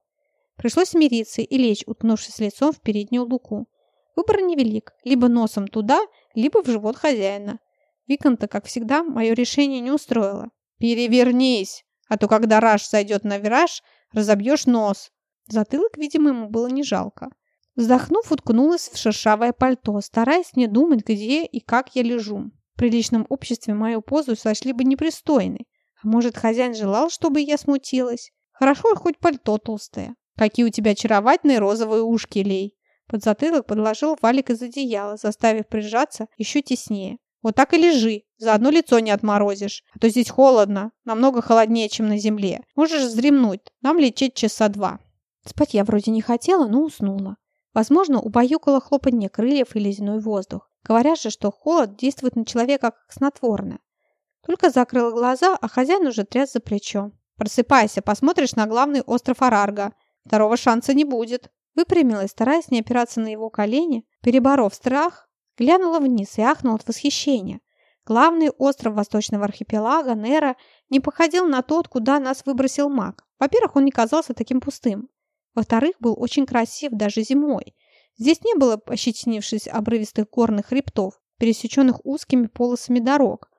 Пришлось смириться и лечь, уткнувшись лицом в переднюю луку. Выбор невелик. Либо носом туда, либо в живот хозяина. Виконта, как всегда, мое решение не устроило. «Перевернись, а то когда Раш зайдет на вираж, разобьешь нос». Затылок, видимо, ему было не жалко. Вздохнув, уткнулась в шершавое пальто, стараясь не думать, где и как я лежу. В приличном обществе мою позу сошли бы непристойной. А может, хозяин желал, чтобы я смутилась? Хорошо, хоть пальто толстое. Какие у тебя очаровательные розовые ушки, Лей. Под затылок подложил валик из одеяла, заставив прижаться еще теснее. Вот так и лежи, заодно лицо не отморозишь. А то здесь холодно, намного холоднее, чем на земле. Можешь вздремнуть, нам лететь часа два». Спать я вроде не хотела, но уснула. Возможно, убаюкало хлопанье крыльев и ледяной воздух. Говорят же, что холод действует на человека как снотворное. Только закрыла глаза, а хозяин уже тряс за плечо. «Просыпайся, посмотришь на главный остров Арарга. Второго шанса не будет». Выпрямилась, стараясь не опираться на его колени, переборов страх, Глянула вниз и ахнула от восхищения. Главный остров восточного архипелага, Нера, не походил на тот, куда нас выбросил маг. Во-первых, он не казался таким пустым. Во-вторых, был очень красив даже зимой. Здесь не было ощетинившись обрывистых горных хребтов, пересеченных узкими полосами дорог.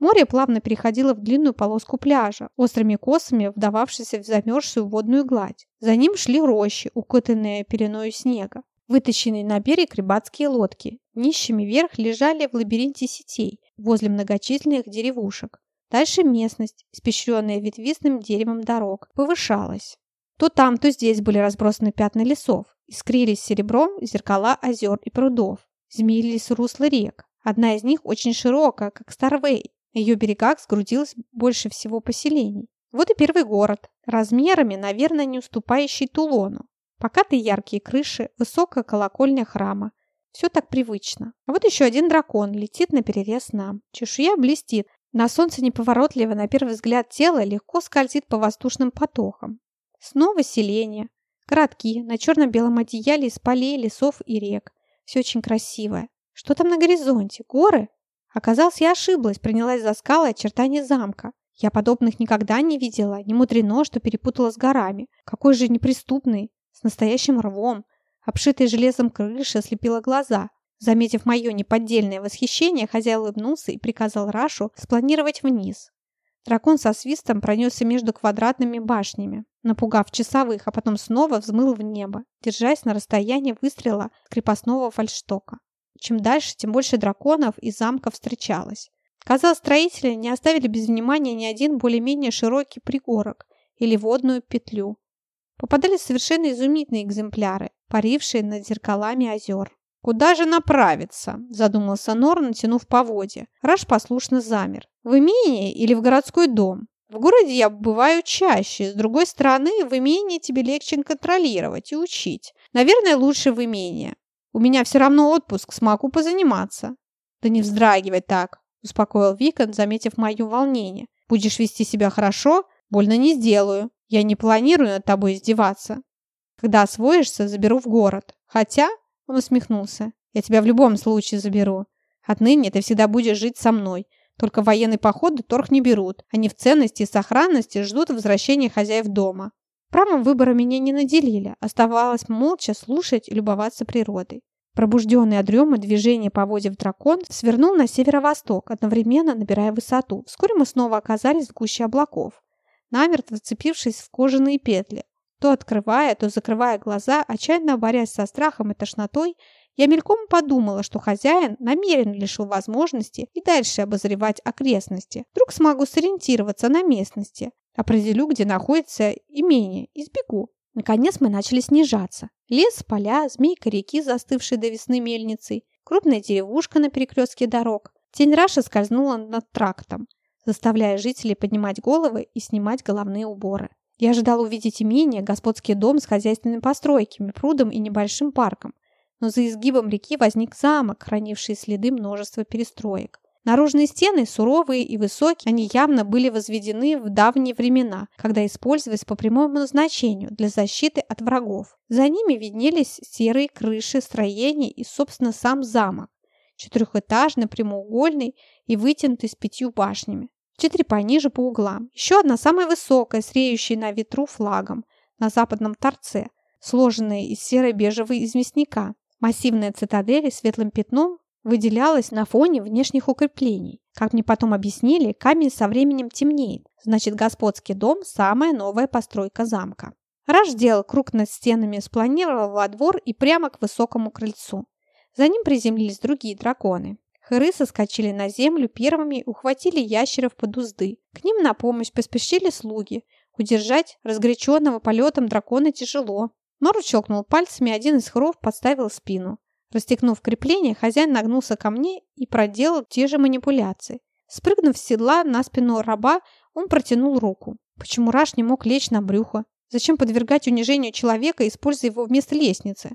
Море плавно переходило в длинную полоску пляжа, острыми косами вдававшись в замерзшую водную гладь. За ним шли рощи, укутанные пеленою снега. Вытащенные на берег рыбацкие лодки нищими вверх лежали в лабиринте сетей возле многочисленных деревушек. Дальше местность, испещренная ветвистым деревом дорог, повышалась. То там, то здесь были разбросаны пятна лесов, искрились серебром зеркала озер и прудов, змеились русла рек. Одна из них очень широкая, как Старвей. На ее берегах сгрудилось больше всего поселений. Вот и первый город, размерами, наверное, не уступающий Тулону. Покатые яркие крыши, высокая колокольня храма. Все так привычно. А вот еще один дракон летит на перерез нам. Чешуя блестит. На солнце неповоротливо, на первый взгляд, тело легко скользит по воздушным потокам. Снова селение. Городки на черно-белом одеяле из полей, лесов и рек. Все очень красивое. Что там на горизонте? Горы? Оказалось, я ошиблась, принялась за скалы очертания замка. Я подобных никогда не видела. Не мудрено, что перепутала с горами. Какой же неприступный с настоящим рвом. Обшитая железом крыша слепила глаза. Заметив мое неподдельное восхищение, хозяин улыбнулся и приказал Рашу спланировать вниз. Дракон со свистом пронесся между квадратными башнями, напугав часовых, а потом снова взмыл в небо, держась на расстоянии выстрела крепостного фальштока. Чем дальше, тем больше драконов и замков встречалось. Казалось, строители не оставили без внимания ни один более-менее широкий пригорок или водную петлю, Попадались совершенно изумительные экземпляры, парившие над зеркалами озер. «Куда же направиться?» – задумался Нор, натянув поводья. Раш послушно замер. «В имение или в городской дом?» В городе я бываю чаще. С другой стороны, в имении тебе легче контролировать и учить. Наверное, лучше в имении. У меня все равно отпуск, смогу позаниматься. Да не вздрагивай так, успокоил Викон, заметив мое волнение. Будешь вести себя хорошо, больно не сделаю. Я не планирую над тобой издеваться. Когда освоишься, заберу в город. Хотя, он усмехнулся, я тебя в любом случае заберу. Отныне ты всегда будешь жить со мной. Только военные походы торг не берут. Они в ценности и сохранности ждут возвращения хозяев дома. Правом выбора меня не наделили. Оставалось молча слушать и любоваться природой. Пробужденный от дремы движение поводив дракон свернул на северо-восток, одновременно набирая высоту. Вскоре мы снова оказались в гуще облаков, намертво вцепившись в кожаные петли. То открывая, то закрывая глаза, отчаянно борясь со страхом и тошнотой, я мельком подумала, что хозяин намеренно лишил возможности и дальше обозревать окрестности. Вдруг смогу сориентироваться на местности, определю, где находится имение и сбегу. Наконец мы начали снижаться. Лес, поля, змейка реки, застывшей до весны мельницей, крупная деревушка на перекрестке дорог. Тень Раши скользнула над трактом, заставляя жителей поднимать головы и снимать головные уборы. Я ожидал увидеть имение, господский дом с хозяйственными постройками, прудом и небольшим парком но за изгибом реки возник замок, хранивший следы множества перестроек. Наружные стены суровые и высокие, они явно были возведены в давние времена, когда использовались по прямому назначению для защиты от врагов. За ними виднелись серые крыши строений и, собственно, сам замок, четырехэтажный, прямоугольный и вытянутый с пятью башнями. Четыре пониже по углам. Еще одна самая высокая, с реющей на ветру флагом на западном торце, сложенная из серо-бежевого известняка. Массивная цитадель светлым пятном выделялась на фоне внешних укреплений. Как мне потом объяснили, камень со временем темнеет, значит господский дом – самая новая постройка замка. Раш сделал круг над стенами, спланировал во двор и прямо к высокому крыльцу. За ним приземлились другие драконы. Хыры соскочили на землю первыми и ухватили ящеров под узды. К ним на помощь поспешили слуги. Удержать разгоряченного полетом дракона тяжело. Нору щелкнул пальцами, один из хров подставил спину. Расстегнув крепление, хозяин нагнулся ко мне и проделал те же манипуляции. Спрыгнув с седла на спину раба, он протянул руку. Почему Раш не мог лечь на брюхо? Зачем подвергать унижению человека, используя его вместо лестницы?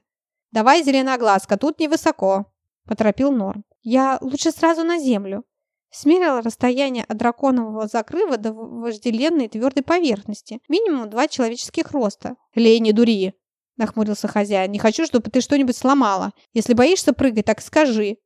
«Давай, зеленоглазка, тут невысоко», – поторопил Норм. «Я лучше сразу на землю». Смерила расстояние от драконового закрыва до вожделенной твердой поверхности. Минимум два человеческих роста. «Лей, не дури!» Нахмурился хозяин. «Не хочу, чтобы ты что-нибудь сломала. Если боишься прыгать, так скажи».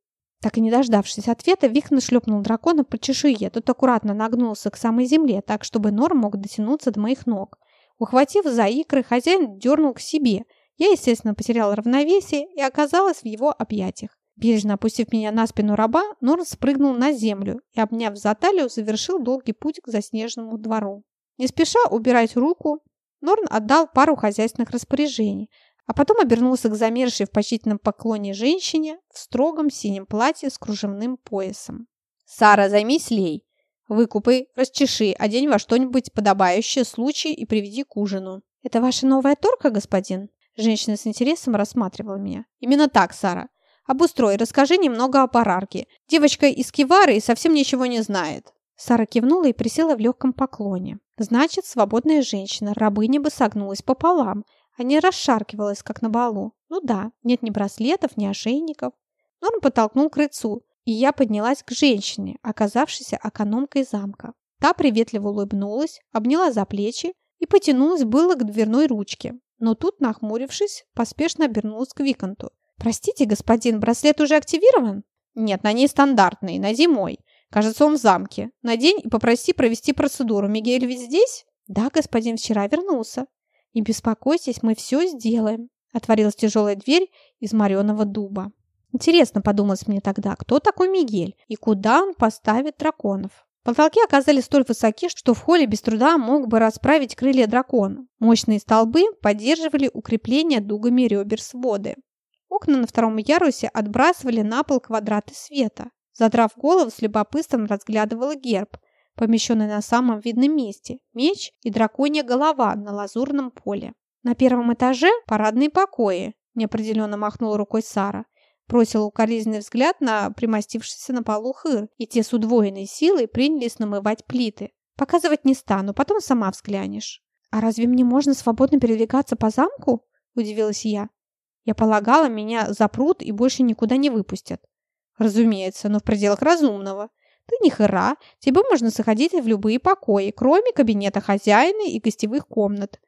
Так и не дождавшись ответа, Викна шлепнул дракона по чешуе. Тот аккуратно нагнулся к самой земле, так, чтобы Норм мог дотянуться до моих ног. Ухватив за икры, хозяин дернул к себе. Я, естественно, потеряла равновесие и оказалась в его объятиях. Бережно опустив меня на спину раба, Норм спрыгнул на землю и, обняв за талию, завершил долгий путь к заснеженному двору. Не спеша убирать руку, Норн отдал пару хозяйственных распоряжений, а потом обернулся к замершей в почтительном поклоне женщине в строгом синем платье с кружевным поясом. «Сара, займись Лей. Выкупай, расчеши, одень во что-нибудь подобающее случай и приведи к ужину». «Это ваша новая торка, господин?» Женщина с интересом рассматривала меня. «Именно так, Сара. Обустрой, расскажи немного о парарке. Девочка из Кивары совсем ничего не знает». Сара кивнула и присела в легком поклоне. Значит, свободная женщина, рабыня бы согнулась пополам, а не расшаркивалась, как на балу. Ну да, нет ни браслетов, ни ошейников. Норм подтолкнул к рыцу, и я поднялась к женщине, оказавшейся экономкой замка. Та приветливо улыбнулась, обняла за плечи и потянулась было к дверной ручке. Но тут, нахмурившись, поспешно обернулась к Виконту. «Простите, господин, браслет уже активирован?» «Нет, на ней стандартный, на зимой. Кажется, он в замке. Надень и попроси провести процедуру. Мигель ведь здесь? Да, господин вчера вернулся. Не беспокойтесь, мы все сделаем. Отворилась тяжелая дверь из мореного дуба. Интересно, подумалось мне тогда, кто такой Мигель и куда он поставит драконов. Потолки оказались столь высоки, что в холле без труда мог бы расправить крылья дракона. Мощные столбы поддерживали укрепление дугами ребер своды. Окна на втором ярусе отбрасывали на пол квадраты света. Задрав голову, с любопытством разглядывала герб, помещенный на самом видном месте – меч и драконья голова на лазурном поле. На первом этаже – парадные покои, неопределенно махнула рукой Сара. Бросила укоризненный взгляд на примостившийся на полу хыр, и те с удвоенной силой принялись намывать плиты. Показывать не стану, потом сама взглянешь. «А разве мне можно свободно передвигаться по замку?» – удивилась я. Я полагала, меня запрут и больше никуда не выпустят. Разумеется, но в пределах разумного. Ты не хера, тебе можно заходить в любые покои, кроме кабинета хозяина и гостевых комнат.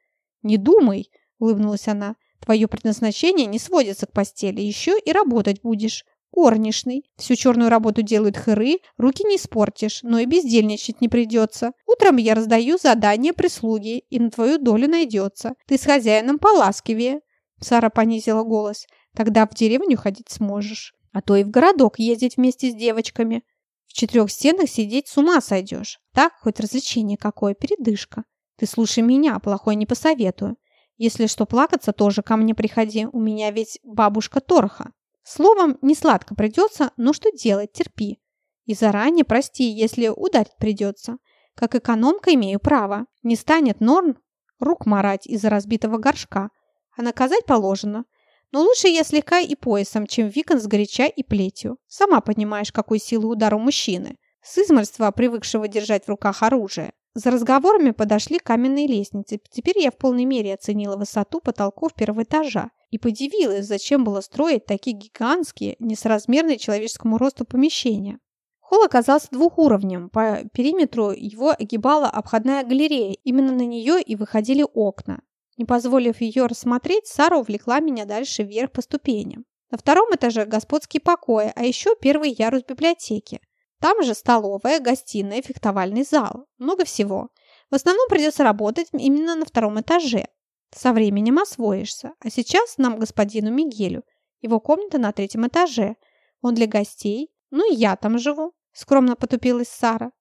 Не думай, улыбнулась она, твое предназначение не сводится к постели, еще и работать будешь. Горничный. Всю черную работу делают хыры, руки не испортишь, но и бездельничать не придется. Утром я раздаю задание прислуги, и на твою долю найдется. Ты с хозяином поласкивее. Сара понизила голос. Тогда в деревню ходить сможешь. А то и в городок ездить вместе с девочками. В четырех стенах сидеть с ума сойдешь. Так, хоть развлечение какое, передышка. Ты слушай меня, плохой не посоветую. Если что плакаться, тоже ко мне приходи. У меня ведь бабушка Торха. Словом, не сладко придется, но что делать, терпи. И заранее прости, если ударить придется. Как экономка имею право. Не станет Норн рук марать из-за разбитого горшка. А наказать положено. Но лучше я слегка и поясом, чем Викон с горяча и плетью. Сама понимаешь, какой силы удар у мужчины. С измольства, привыкшего держать в руках оружие. За разговорами подошли каменные лестницы. Теперь я в полной мере оценила высоту потолков первого этажа и подивилась, зачем было строить такие гигантские, несоразмерные человеческому росту помещения. Холл оказался двухуровнем. По периметру его огибала обходная галерея. Именно на нее и выходили окна. Не позволив ее рассмотреть, Сара увлекла меня дальше вверх по ступеням. На втором этаже господские покои, а еще первый ярус библиотеки. Там же столовая, гостиная, фехтовальный зал. Много всего. В основном придется работать именно на втором этаже. Со временем освоишься. А сейчас нам, господину Мигелю, его комната на третьем этаже. Он для гостей. Ну и я там живу. Скромно потупилась Сара.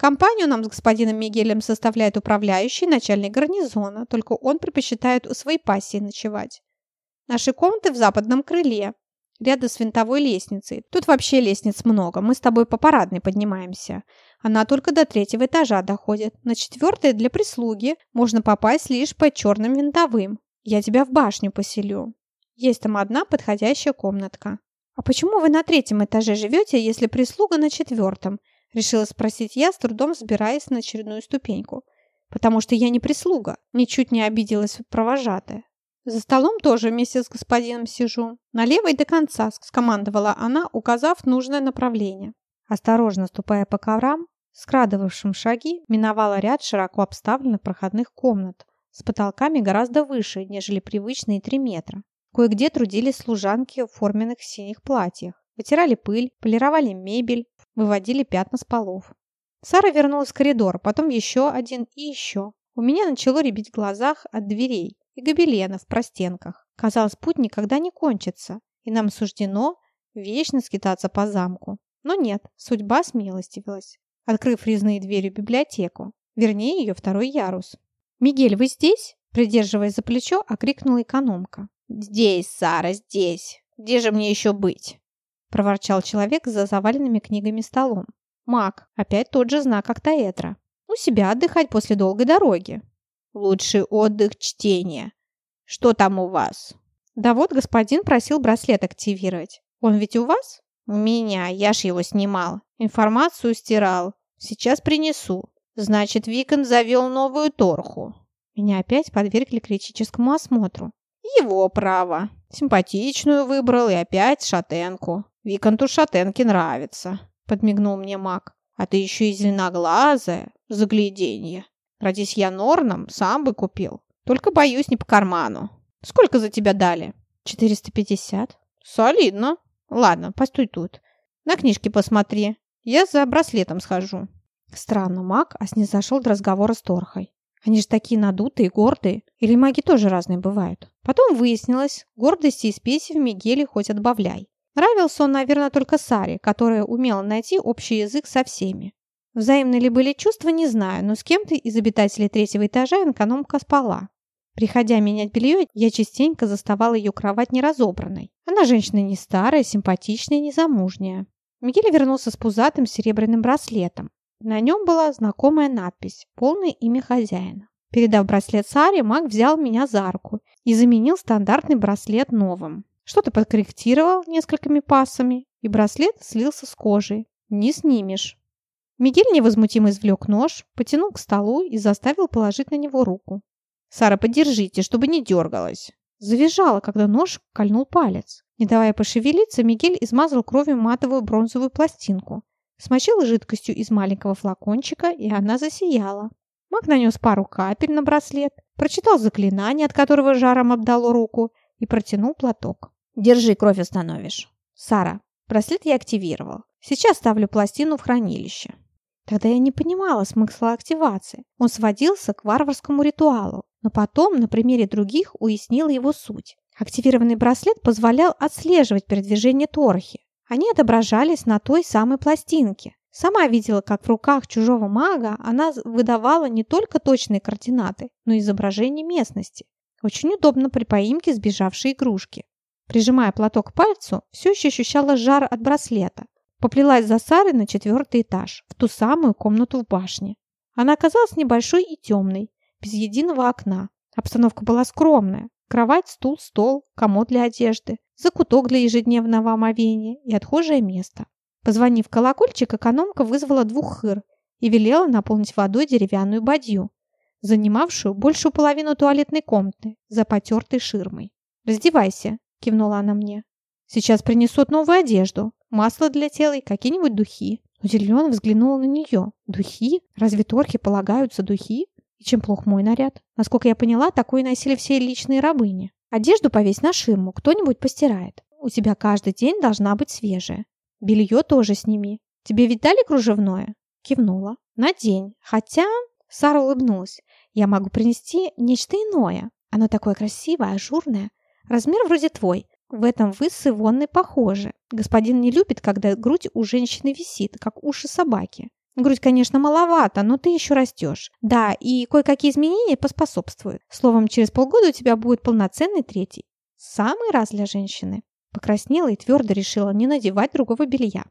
Компанию нам с господином Мигелем составляет управляющий начальник гарнизона, только он предпочитает у своей пассии ночевать. Наши комнаты в западном крыле, рядом с винтовой лестницей. Тут вообще лестниц много, мы с тобой по парадной поднимаемся. Она только до третьего этажа доходит. На четвертый для прислуги можно попасть лишь по черным винтовым. Я тебя в башню поселю. Есть там одна подходящая комнатка. А почему вы на третьем этаже живете, если прислуга на четвертом? Решила спросить я, с трудом взбираясь на очередную ступеньку. Потому что я не прислуга, ничуть не обиделась провожатая. За столом тоже вместе с господином сижу. Налево и до конца, скомандовала она, указав нужное направление. Осторожно ступая по коврам, скрадывавшим шаги, миновала ряд широко обставленных проходных комнат с потолками гораздо выше, нежели привычные три метра. Кое-где трудились служанки в форменных синих платьях, вытирали пыль, полировали мебель, выводили пятна с полов. Сара вернулась в коридор, потом еще один и еще. У меня начало рябить в глазах от дверей и гобеленов в простенках. Казалось, путь никогда не кончится, и нам суждено вечно скитаться по замку. Но нет, судьба смилостивилась, открыв резные двери в библиотеку, вернее ее второй ярус. «Мигель, вы здесь?» Придерживаясь за плечо, окрикнула экономка. «Здесь, Сара, здесь! Где же мне еще быть?» Проворчал человек за заваленными книгами столом. Маг, опять тот же знак, как Таэтра. У себя отдыхать после долгой дороги. Лучший отдых чтения. Что там у вас? Да вот господин просил браслет активировать. Он ведь у вас? У меня, я ж его снимал. Информацию стирал. Сейчас принесу. Значит, Викон завел новую торху. Меня опять подвергли критическому осмотру. Его право. Симпатичную выбрал и опять шатенку. Виконту шатенки нравится, подмигнул мне маг. А ты еще и зеленоглазая, загляденье. Родись я Норном, сам бы купил. Только боюсь не по карману. Сколько за тебя дали? 450. Солидно. Ладно, постой тут. На книжки посмотри. Я за браслетом схожу. Странно, маг, а снизошел до разговора с Торхой. Они же такие надутые гордые. Или маги тоже разные бывают. Потом выяснилось, гордости и спеси в Мигеле хоть отбавляй. Нравился он, наверное, только Саре, которая умела найти общий язык со всеми. Взаимны ли были чувства, не знаю, но с кем-то из обитателей третьего этажа экономка спала. Приходя менять белье, я частенько заставала ее кровать неразобранной. Она женщина не старая, симпатичная, незамужняя. Мигель вернулся с пузатым серебряным браслетом. На нем была знакомая надпись «Полное имя хозяина». Передав браслет Саре, маг взял меня за руку и заменил стандартный браслет новым. Что-то подкорректировал несколькими пассами, и браслет слился с кожей. Не снимешь. Мигель невозмутимо извлек нож, потянул к столу и заставил положить на него руку. «Сара, подержите, чтобы не дергалась!» Завизжала, когда нож кольнул палец. Не давая пошевелиться, Мигель измазал кровью матовую бронзовую пластинку. Смочил жидкостью из маленького флакончика, и она засияла. Маг нанес пару капель на браслет, прочитал заклинание, от которого жаром обдало руку, и протянул платок. «Держи, кровь остановишь». «Сара, браслет я активировал. Сейчас ставлю пластину в хранилище». Тогда я не понимала смысла активации. Он сводился к варварскому ритуалу, но потом на примере других уяснила его суть. Активированный браслет позволял отслеживать передвижение Торхи. Они отображались на той самой пластинке. Сама видела, как в руках чужого мага она выдавала не только точные координаты, но и изображение местности. Очень удобно при поимке сбежавшей игрушки. Прижимая платок к пальцу, все еще ощущала жар от браслета. Поплелась за Сарой на четвертый этаж, в ту самую комнату в башне. Она оказалась небольшой и темной, без единого окна. Обстановка была скромная. Кровать, стул, стол, комод для одежды, закуток для ежедневного омовения и отхожее место. Позвонив колокольчик, экономка вызвала двух хыр и велела наполнить водой деревянную бадью, занимавшую большую половину туалетной комнаты за потертой ширмой. «Раздевайся», – кивнула она мне. «Сейчас принесут новую одежду, масло для тела и какие-нибудь духи». Удивленно взглянула на нее. «Духи? Разве торхи полагаются духи? И чем плох мой наряд? Насколько я поняла, такое носили все личные рабыни. Одежду повесь на ширму, кто-нибудь постирает. У тебя каждый день должна быть свежая. Белье тоже сними. Тебе ведь дали кружевное?» Кивнула. «На день. Хотя...» Сара улыбнулась. «Я могу принести нечто иное. Оно такое красивое, ажурное. Размер вроде твой. В этом вы с Ивонной похожи. Господин не любит, когда грудь у женщины висит, как уши собаки. Грудь, конечно, маловато, но ты еще растешь. Да, и кое-какие изменения поспособствуют. Словом, через полгода у тебя будет полноценный третий. Самый раз для женщины. Покраснела и твердо решила не надевать другого белья.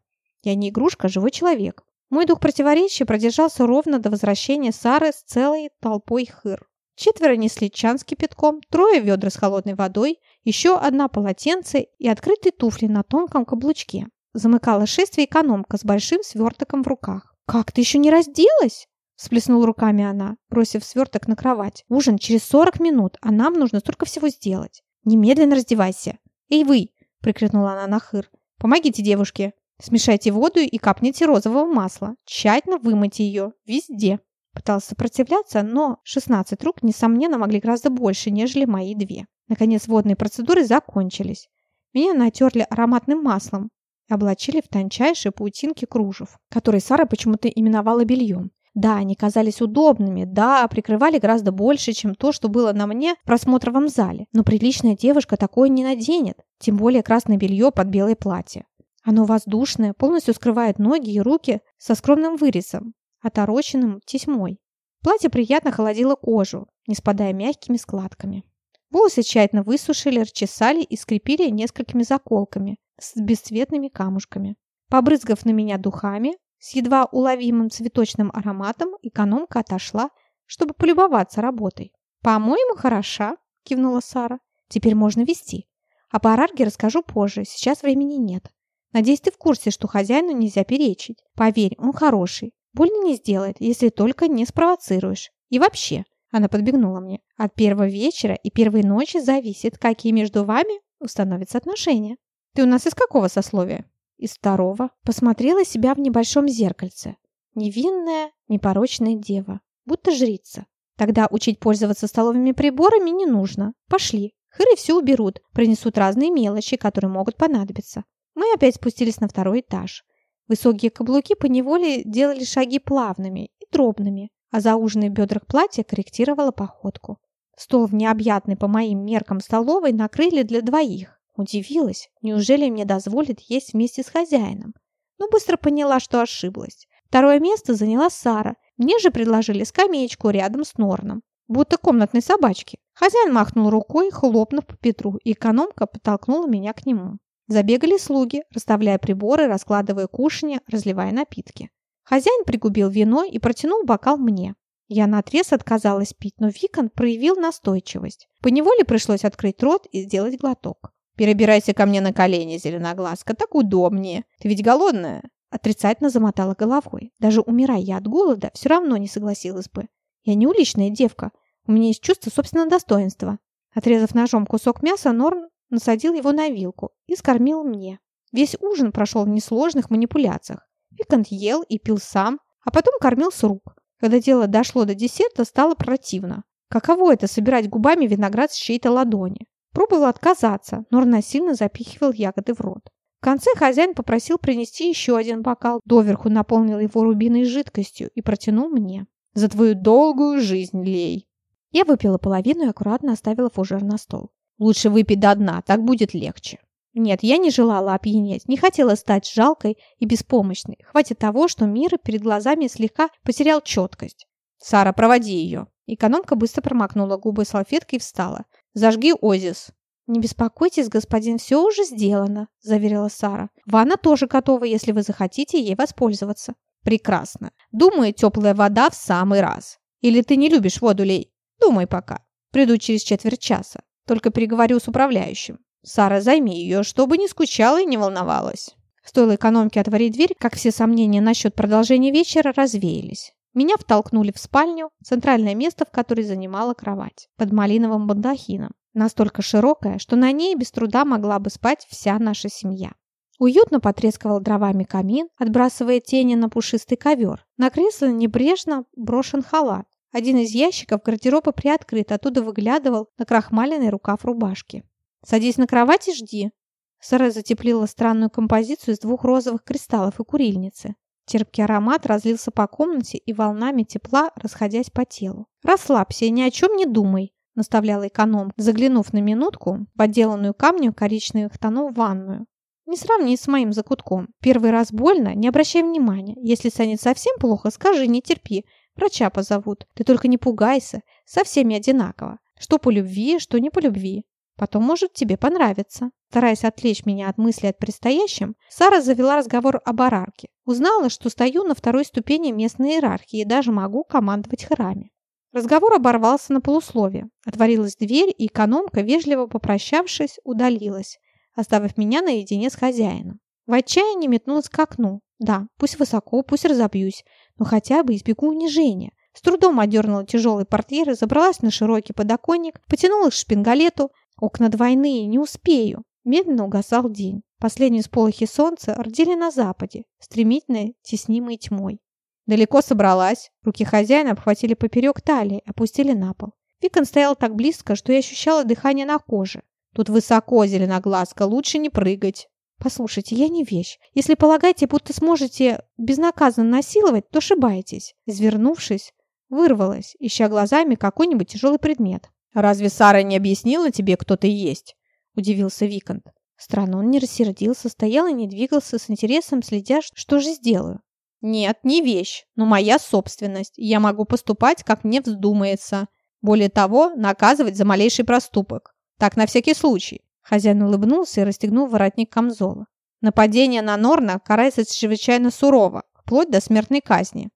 Я не игрушка, а живой человек. Мой дух противоречия продержался ровно до возвращения Сары с целой толпой хыр. Четверо несли чан с кипятком, трое ведра с холодной водой, еще одна полотенце и открытые туфли на тонком каблучке. Замыкала шествие экономка с большим свертоком в руках. «Как, ты еще не разделась?» Сплеснула руками она, бросив сверток на кровать. «Ужин через 40 минут, а нам нужно столько всего сделать. Немедленно раздевайся!» «Эй, вы!» – прикрикнула она на хыр. «Помогите девушке! Смешайте воду и капните розового масла. Тщательно вымойте ее. Везде!» Пыталась сопротивляться, но 16 рук, несомненно, могли гораздо больше, нежели мои две. Наконец, водные процедуры закончились. Меня натерли ароматным маслом и облачили в тончайшие паутинки кружев, которые Сара почему-то именовала бельем. Да, они казались удобными, да, прикрывали гораздо больше, чем то, что было на мне в просмотровом зале. Но приличная девушка такое не наденет, тем более красное белье под белое платье. Оно воздушное, полностью скрывает ноги и руки со скромным вырезом, отороченным тесьмой. Платье приятно холодило кожу, не спадая мягкими складками. Волосы тщательно высушили, расчесали и скрепили несколькими заколками с бесцветными камушками. Побрызгав на меня духами, с едва уловимым цветочным ароматом, экономка отошла, чтобы полюбоваться работой. «По-моему, хороша», – кивнула Сара. «Теперь можно вести. А по Арарге расскажу позже, сейчас времени нет. Надеюсь, ты в курсе, что хозяину нельзя перечить. Поверь, он хороший. Больно не сделает, если только не спровоцируешь. И вообще, она подбегнула мне, от первого вечера и первой ночи зависит, какие между вами установятся отношения. Ты у нас из какого сословия? Из второго. Посмотрела себя в небольшом зеркальце. Невинная, непорочная дева. Будто жрица. Тогда учить пользоваться столовыми приборами не нужно. Пошли. Хыры все уберут, принесут разные мелочи, которые могут понадобиться. Мы опять спустились на второй этаж. Высокие каблуки поневоле делали шаги плавными и дробными, а зауженный в бедрах платье корректировало походку. Стол в необъятной по моим меркам столовой накрыли для двоих. Удивилась, неужели мне дозволят есть вместе с хозяином? Но быстро поняла, что ошиблась. Второе место заняла Сара. Мне же предложили скамеечку рядом с Норном, будто комнатной собачки. Хозяин махнул рукой, хлопнув по Петру, и экономка подтолкнула меня к нему. Забегали слуги, расставляя приборы, раскладывая кушанья, разливая напитки. Хозяин пригубил вино и протянул бокал мне. Я наотрез отказалась пить, но Викон проявил настойчивость. Поневоле пришлось открыть рот и сделать глоток. Перебирайся ко мне на колени, зеленоглазка, так удобнее. Ты ведь голодная?» Отрицательно замотала головой. Даже умирая я от голода, все равно не согласилась бы. Я не уличная девка. У меня есть чувство собственного достоинства. Отрезав ножом кусок мяса, Норн насадил его на вилку и скормил мне. Весь ужин прошел в несложных манипуляциях. Викант ел и пил сам, а потом кормил с рук. Когда дело дошло до десерта, стало противно. Каково это собирать губами виноград с чьей-то ладони? Пробовал отказаться, но насильно запихивал ягоды в рот. В конце хозяин попросил принести еще один бокал, доверху наполнил его рубиной жидкостью и протянул мне. «За твою долгую жизнь, Лей!» Я выпила половину и аккуратно оставила фужер на стол. «Лучше выпей до дна, так будет легче». Нет, я не желала опьянеть, не хотела стать жалкой и беспомощной. Хватит того, что мир перед глазами слегка потерял четкость. «Сара, проводи ее!» Экономка быстро промокнула губы салфеткой и встала. «Зажги Озис!» «Не беспокойтесь, господин, все уже сделано», – заверила Сара. «Ванна тоже готова, если вы захотите ей воспользоваться». «Прекрасно. Думаю, теплая вода в самый раз. Или ты не любишь воду, Лей? Думай пока. Приду через четверть часа. Только переговорю с управляющим. Сара, займи ее, чтобы не скучала и не волновалась». Стоило экономке отворить дверь, как все сомнения насчет продолжения вечера развеялись. Меня втолкнули в спальню, центральное место в которой занимала кровать, под малиновым бандахином, настолько широкая, что на ней без труда могла бы спать вся наша семья. Уютно потрескивал дровами камин, отбрасывая тени на пушистый ковер. На кресло небрежно брошен халат. Один из ящиков гардероба приоткрыт, оттуда выглядывал на крахмаленный рукав рубашки. «Садись на кровать и жди». Сара затеплила странную композицию из двух розовых кристаллов и курильницы. Терпкий аромат разлился по комнате и волнами тепла, расходясь по телу. «Расслабься ни о чем не думай», – наставляла эконом, заглянув на минутку в отделанную камнем коричневых тонов ванную. «Не сравни с моим закутком. Первый раз больно, не обращай внимания. Если станет совсем плохо, скажи, не терпи. Врача позовут. Ты только не пугайся. Со всеми одинаково. Что по любви, что не по любви. Потом может тебе понравиться. Стараясь отвлечь меня от мысли о предстоящем, Сара завела разговор об Арарке. Узнала, что стою на второй ступени местной иерархии и даже могу командовать храме. Разговор оборвался на полусловие. Отворилась дверь, и экономка, вежливо попрощавшись, удалилась, оставив меня наедине с хозяином. В отчаянии метнулась к окну. Да, пусть высоко, пусть разобьюсь, но хотя бы избегу унижения. С трудом одернула тяжелый портьеры, забралась на широкий подоконник, потянулась к шпингалету, Окна двойные, не успею. Медленно угасал день. Последние сполохи солнца родили на западе, стремительно теснимой тьмой. Далеко собралась. Руки хозяина обхватили поперек талии, опустили на пол. Викон стоял так близко, что я ощущала дыхание на коже. Тут высоко, зеленоглазка, лучше не прыгать. Послушайте, я не вещь. Если полагаете, будто сможете безнаказанно насиловать, то ошибаетесь. Извернувшись, вырвалась, ища глазами какой-нибудь тяжелый предмет. «Разве Сара не объяснила тебе, кто ты есть?» – удивился Викант. Странно, он не рассердился, стоял и не двигался с интересом, следя, что же сделаю. «Нет, не вещь, но моя собственность. Я могу поступать, как мне вздумается. Более того, наказывать за малейший проступок. Так на всякий случай». Хозяин улыбнулся и расстегнул воротник камзола. Нападение на Норна карается чрезвычайно сурово, вплоть до смертной казни.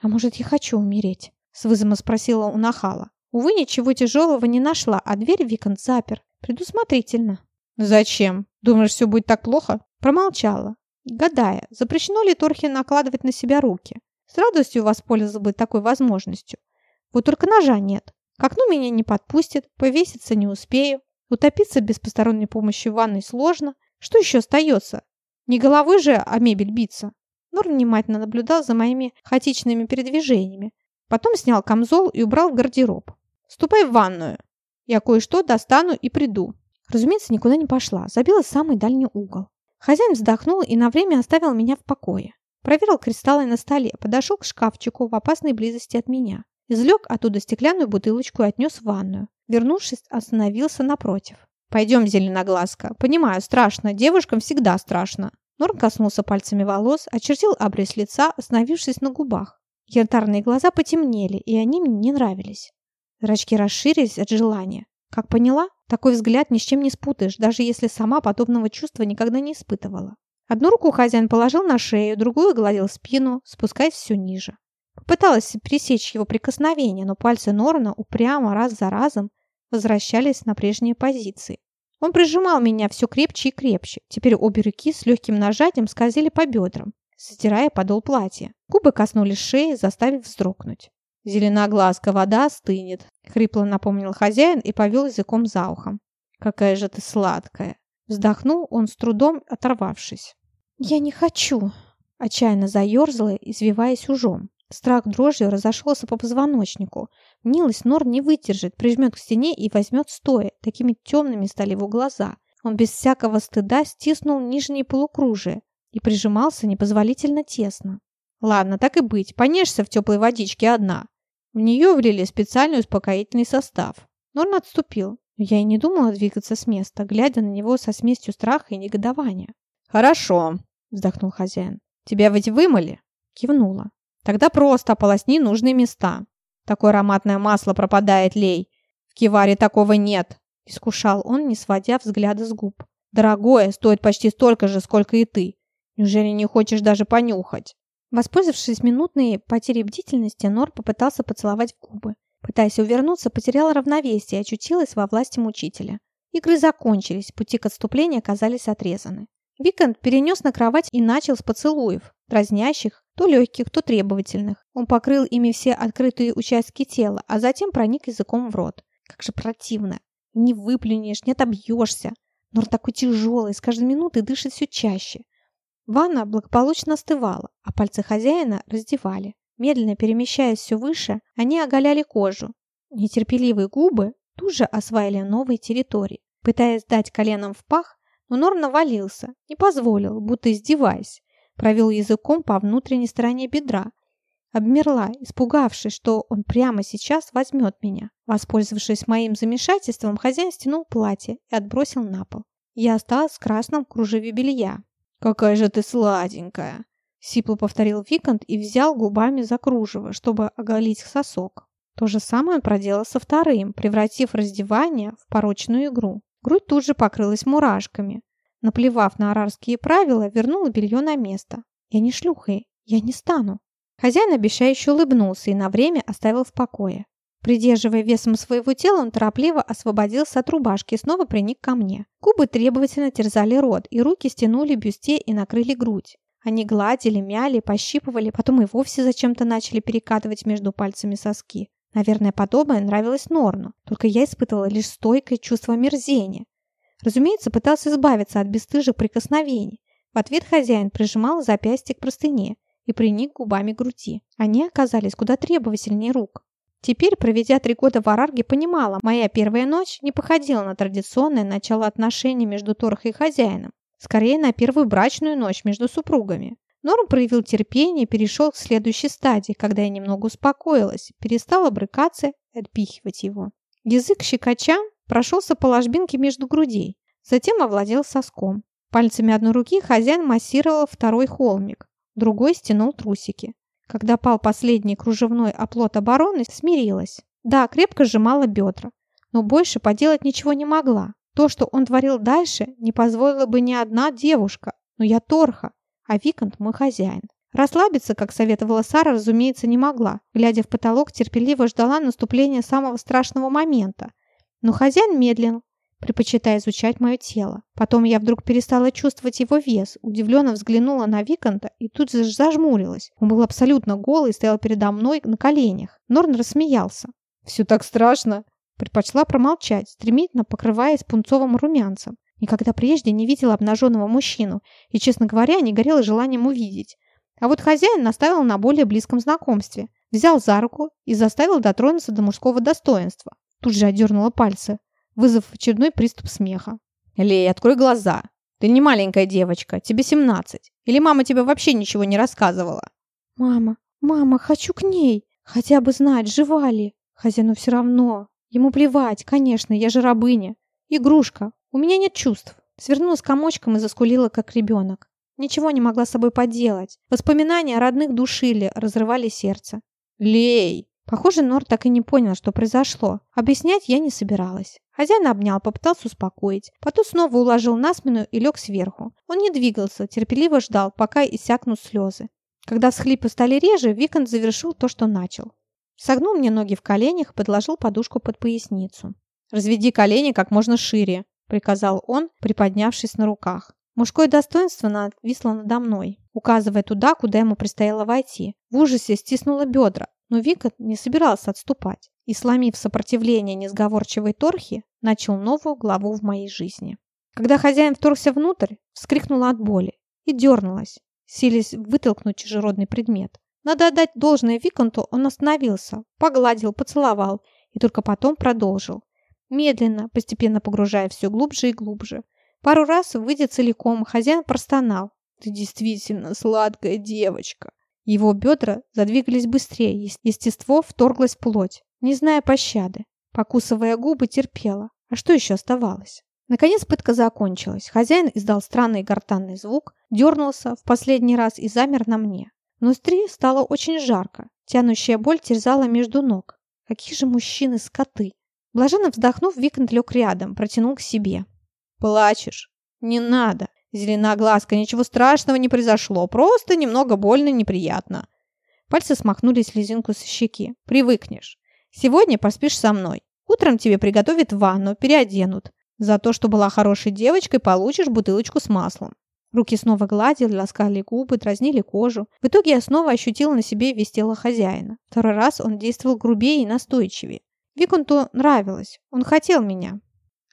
«А может, я хочу умереть?» – с вызовом спросила у Нахала. Увы, ничего тяжелого не нашла, а дверь Викант запер. Предусмотрительно. «Зачем? Думаешь, все будет так плохо?» Промолчала, гадая, запрещено ли Торхе накладывать на себя руки. С радостью воспользовался бы такой возможностью. Вот только ножа нет. К окну меня не подпустят, повеситься не успею. Утопиться без посторонней помощи в ванной сложно. Что еще остается? Не головой же, а мебель биться. Нор внимательно наблюдал за моими хаотичными передвижениями. Потом снял камзол и убрал в гардероб. «Ступай в ванную. Я кое-что достану и приду». Разумеется, никуда не пошла. Забила самый дальний угол. Хозяин вздохнул и на время оставил меня в покое. Проверил кристаллы на столе, подошел к шкафчику в опасной близости от меня. Извлек оттуда стеклянную бутылочку и отнес в ванную. Вернувшись, остановился напротив. «Пойдем, зеленоглазка. Понимаю, страшно. Девушкам всегда страшно». Норм коснулся пальцами волос, очертил обрез лица, остановившись на губах. Янтарные глаза потемнели, и они мне не нравились. Зрачки расширились от желания. Как поняла, такой взгляд ни с чем не спутаешь, даже если сама подобного чувства никогда не испытывала. Одну руку хозяин положил на шею, другую гладил спину, спускаясь все ниже. Попыталась пересечь его прикосновение, но пальцы Норна упрямо раз за разом возвращались на прежние позиции. Он прижимал меня все крепче и крепче. Теперь обе руки с легким нажатием скользили по бедрам, затирая подол платья. Губы коснулись шеи, заставив вздрогнуть. «Зеленоглазка, вода стынет», — хрипло напомнил хозяин и повел языком за ухом. «Какая же ты сладкая!» Вздохнул он с трудом, оторвавшись. «Я не хочу!» Отчаянно заерзала, извиваясь ужом. Страх дрожью разошелся по позвоночнику. Мнилось, Нор не выдержит, прижмет к стене и возьмет стоя. Такими темными стали его глаза. Он без всякого стыда стиснул нижние полукружие и прижимался непозволительно тесно. «Ладно, так и быть, понежься в теплой водичке одна». В нее влили специальный успокоительный состав. Норн отступил. Я и не думала двигаться с места, глядя на него со смесью страха и негодования. «Хорошо», — вздохнул хозяин. «Тебя ведь вымыли?» Кивнула. «Тогда просто ополосни нужные места. Такое ароматное масло пропадает, Лей. В киваре такого нет», — искушал он, не сводя взгляда с губ. «Дорогое, стоит почти столько же, сколько и ты. Неужели не хочешь даже понюхать?» Воспользовавшись минутной потерей бдительности, Нор попытался поцеловать в губы. Пытаясь увернуться, потеряла равновесие и очутилась во власти мучителя. Игры закончились, пути к отступлению оказались отрезаны. Викант перенес на кровать и начал с поцелуев, дразнящих, то легких, то требовательных. Он покрыл ими все открытые участки тела, а затем проник языком в рот. Как же противно. Не выплюнешь, не отобьешься. Нор такой тяжелый, с каждой минутой дышит все чаще. Ванна благополучно остывала, а пальцы хозяина раздевали. Медленно перемещаясь все выше, они оголяли кожу. Нетерпеливые губы тут же осваивали новые территории. Пытаясь дать коленом в пах, но Норм навалился, не позволил, будто издеваясь. Провел языком по внутренней стороне бедра. Обмерла, испугавшись, что он прямо сейчас возьмет меня. Воспользовавшись моим замешательством, хозяин стянул платье и отбросил на пол. Я осталась в красном кружеве белья. «Какая же ты сладенькая!» Сипло повторил Викант и взял губами за кружево, чтобы оголить сосок. То же самое он проделал со вторым, превратив раздевание в порочную игру. Грудь тут же покрылась мурашками. Наплевав на арарские правила, вернула белье на место. «Я не шлюха, я не стану». Хозяин обещающе улыбнулся и на время оставил в покое. Придерживая весом своего тела, он торопливо освободился от рубашки и снова приник ко мне. Губы требовательно терзали рот, и руки стянули бюсте и накрыли грудь. Они гладили, мяли, пощипывали, потом и вовсе зачем-то начали перекатывать между пальцами соски. Наверное, подобное нравилось Норну, только я испытывала лишь стойкое чувство мерзения. Разумеется, пытался избавиться от бесстыжих прикосновений. В ответ хозяин прижимал запястье к простыне и приник губами к груди. Они оказались куда требовательнее рук. Теперь, проведя три года в Арарге, понимала, моя первая ночь не походила на традиционное начало отношений между Торхой и хозяином. Скорее, на первую брачную ночь между супругами. Норм проявил терпение и перешел к следующей стадии, когда я немного успокоилась, перестала брыкаться и отпихивать его. Язык щекоча прошелся по ложбинке между грудей, затем овладел соском. Пальцами одной руки хозяин массировал второй холмик, другой стянул трусики. Когда пал последний кружевной оплот обороны, смирилась. Да, крепко сжимала бедра, но больше поделать ничего не могла. То, что он творил дальше, не позволила бы ни одна девушка. Но я торха, а Викант мой хозяин. Расслабиться, как советовала Сара, разумеется, не могла. Глядя в потолок, терпеливо ждала наступления самого страшного момента. Но хозяин медленно, предпочитая изучать мое тело. Потом я вдруг перестала чувствовать его вес, удивленно взглянула на Виканта и тут же зажмурилась. Он был абсолютно голый и стоял передо мной на коленях. Норн рассмеялся. «Все так страшно!» Предпочла промолчать, стремительно покрываясь пунцовым румянцем. Никогда прежде не видела обнаженного мужчину и, честно говоря, не горела желанием увидеть. А вот хозяин наставил на более близком знакомстве. Взял за руку и заставил дотронуться до мужского достоинства. Тут же отдернула пальцы, вызвав очередной приступ смеха. «Лей, открой глаза. Ты не маленькая девочка, тебе 17. Или мама тебе вообще ничего не рассказывала?» «Мама, мама, хочу к ней. Хотя бы знать, жива ли. Хозяину все равно. Ему плевать, конечно, я же рабыня. Игрушка. У меня нет чувств. Свернулась комочком и заскулила, как ребенок. Ничего не могла с собой поделать. Воспоминания о родных душили, разрывали сердце. «Лей!» Похоже, Нор так и не понял, что произошло. Объяснять я не собиралась. Хозяин обнял, попытался успокоить. Потом снова уложил на спину и лег сверху. Он не двигался, терпеливо ждал, пока иссякнут слезы. Когда всхлипы стали реже, Викант завершил то, что начал. Согнул мне ноги в коленях, подложил подушку под поясницу. «Разведи колени как можно шире», приказал он, приподнявшись на руках. Мужское достоинство нависло надо мной, указывая туда, куда ему предстояло войти. В ужасе стиснула бедра, но Вика не собирался отступать и, сломив сопротивление несговорчивой торхи, начал новую главу в моей жизни. Когда хозяин вторгся внутрь, вскрикнула от боли и дернулась, силясь вытолкнуть чужеродный предмет. Надо отдать должное Виконту, он остановился, погладил, поцеловал и только потом продолжил. Медленно, постепенно погружая все глубже и глубже. Пару раз, выйдя целиком, хозяин простонал. «Ты действительно сладкая девочка!» Его бедра задвигались быстрее, естество вторглось в плоть, не зная пощады. Покусывая губы, терпела. А что еще оставалось? Наконец пытка закончилась. Хозяин издал странный гортанный звук, дернулся в последний раз и замер на мне. Внутри стало очень жарко. Тянущая боль терзала между ног. Какие же мужчины скоты! Блаженно вздохнув, Викант лег рядом, протянул к себе. «Плачешь? Не надо. Зеленоглазка, ничего страшного не произошло. Просто немного больно неприятно». Пальцы смахнули слезинку со щеки. «Привыкнешь. Сегодня поспишь со мной. Утром тебе приготовят ванну, переоденут. За то, что была хорошей девочкой, получишь бутылочку с маслом». Руки снова гладили, ласкали губы, дразнили кожу. В итоге я снова ощутила на себе весь тело хозяина. Второй раз он действовал грубее и настойчивее. Виконту нравилось. Он хотел меня.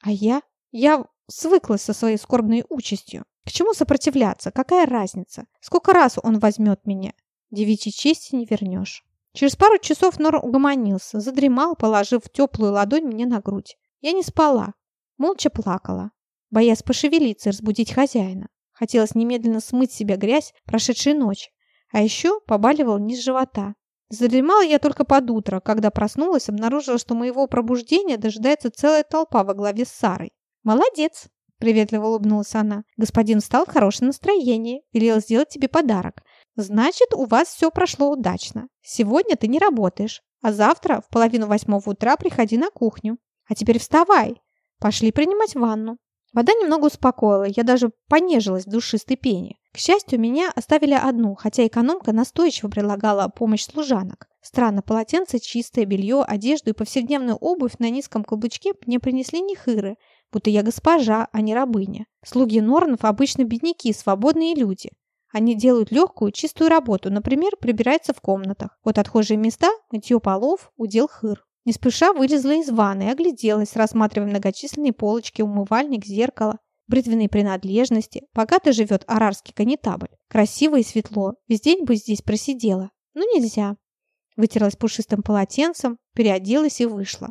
А я? Я свыклась со своей скорбной участью. К чему сопротивляться? Какая разница? Сколько раз он возьмет меня? Девичьей чести не вернешь. Через пару часов Нор угомонился, задремал, положив теплую ладонь мне на грудь. Я не спала. Молча плакала, боясь пошевелиться и разбудить хозяина. Хотелось немедленно смыть с себя грязь прошедшей ночи. А еще побаливал низ живота. Задремала я только под утро, когда проснулась, обнаружила, что моего пробуждения дожидается целая толпа во главе с Сарой. «Молодец!» – приветливо улыбнулась она. «Господин встал в хорошее настроение, велел сделать тебе подарок. Значит, у вас все прошло удачно. Сегодня ты не работаешь, а завтра в половину восьмого утра приходи на кухню. А теперь вставай. Пошли принимать ванну». Вода немного успокоила, я даже понежилась в душистой пене. К счастью, меня оставили одну, хотя экономка настойчиво предлагала помощь служанок. Странно, полотенце, чистое белье, одежду и повседневную обувь на низком каблучке мне принесли не хыры, будто я госпожа, а не рабыня. Слуги Норнов обычно бедняки, свободные люди. Они делают легкую, чистую работу, например, прибираются в комнатах. Вот отхожие места, мытье полов, удел хыр. Не спеша вылезла из ванны и огляделась, рассматривая многочисленные полочки, умывальник, зеркало, бритвенные принадлежности. Богато живет арарский канитабль. Красиво и светло. Весь день бы здесь просидела. Но нельзя. Вытерлась пушистым полотенцем, переоделась и вышла.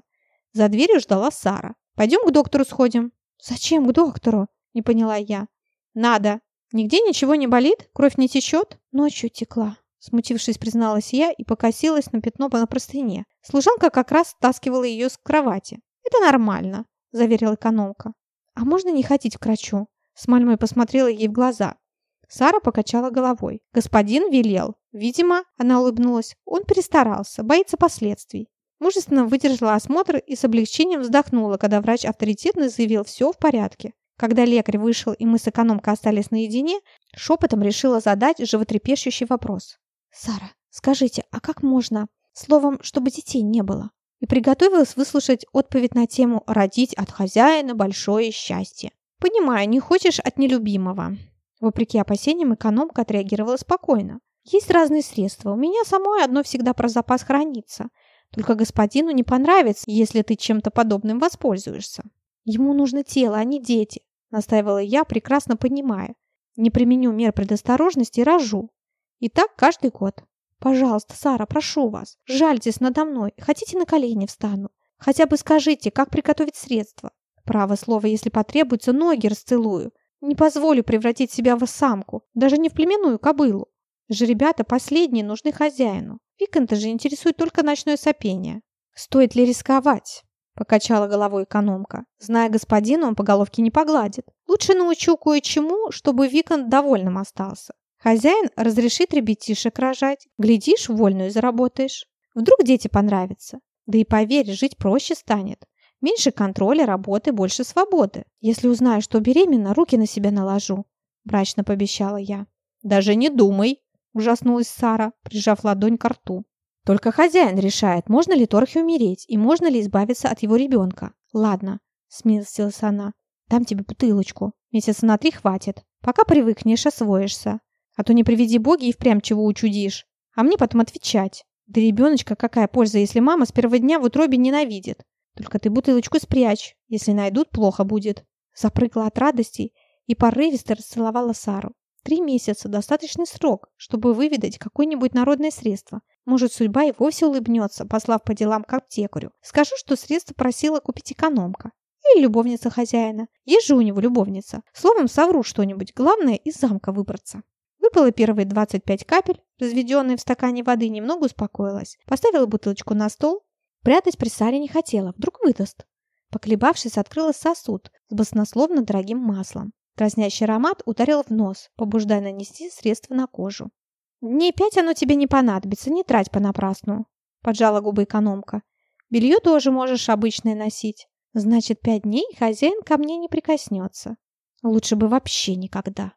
За дверью ждала Сара. «Пойдем к доктору сходим». «Зачем к доктору?» – не поняла я. «Надо. Нигде ничего не болит? Кровь не течет?» Ночью текла. Смутившись, призналась я и покосилась на пятно на простыне. Служанка как раз стаскивала ее с кровати. «Это нормально», – заверила экономка. «А можно не ходить к врачу?» С мальмой посмотрела ей в глаза. Сара покачала головой. «Господин велел». Видимо, она улыбнулась. Он перестарался, боится последствий. Мужественно выдержала осмотр и с облегчением вздохнула, когда врач авторитетно заявил «все в порядке». Когда лекарь вышел и мы с экономкой остались наедине, шепотом решила задать животрепещущий вопрос. «Сара, скажите, а как можно? Словом, чтобы детей не было?» И приготовилась выслушать отповедь на тему «Родить от хозяина большое счастье». «Понимаю, не хочешь от нелюбимого». Вопреки опасениям, экономка отреагировала спокойно. «Есть разные средства. У меня самой одно всегда про запас хранится. Только господину не понравится, если ты чем-то подобным воспользуешься. Ему нужно тело, а не дети», настаивала я, прекрасно понимая. «Не применю мер предосторожности и рожу. И так каждый год. Пожалуйста, Сара, прошу вас, жальтесь надо мной. Хотите, на колени встану? Хотя бы скажите, как приготовить средства. Право слово, если потребуется, ноги расцелую. Не позволю превратить себя в самку, даже не в племенную кобылу. Жеребята последние нужны хозяину. Виконта же интересует только ночное сопение. Стоит ли рисковать? Покачала головой экономка. Зная господина, он по головке не погладит. Лучше научу кое-чему, чтобы Виконт довольным остался. Хозяин разрешит ребятишек рожать. Глядишь, вольную заработаешь. Вдруг дети понравятся. Да и поверь, жить проще станет. Меньше контроля, работы, больше свободы. Если узнаю, что беременна, руки на себя наложу. Брачно пообещала я. Даже не думай, ужаснулась Сара, прижав ладонь к рту. Только хозяин решает, можно ли Торхе умереть и можно ли избавиться от его ребенка. Ладно, смилостилась она. Дам тебе бутылочку. Месяца на три хватит. Пока привыкнешь, освоишься. А то не приведи боги и впрямь чего учудишь. А мне потом отвечать. Да ребеночка какая польза, если мама с первого дня в утробе ненавидит. Только ты бутылочку спрячь. Если найдут, плохо будет. Запрыгла от радости и порывисто расцеловала Сару. Три месяца – достаточный срок, чтобы выведать какое-нибудь народное средство. Может, судьба и вовсе улыбнется, послав по делам к аптекарю. Скажу, что средство просила купить экономка. Или любовница хозяина. Есть же у него любовница. Словом, совру что-нибудь. Главное, из замка выбраться. Выпила первые 25 капель, разведенные в стакане воды, немного успокоилась. Поставила бутылочку на стол. Прятать при Саре не хотела, вдруг выдаст. Поколебавшись, открыла сосуд с баснословно дорогим маслом. Дразнящий аромат ударил в нос, побуждая нанести средство на кожу. «Дней пять оно тебе не понадобится, не трать понапрасну», – поджала губы экономка. «Белье тоже можешь обычное носить. Значит, пять дней хозяин ко мне не прикоснется. Лучше бы вообще никогда».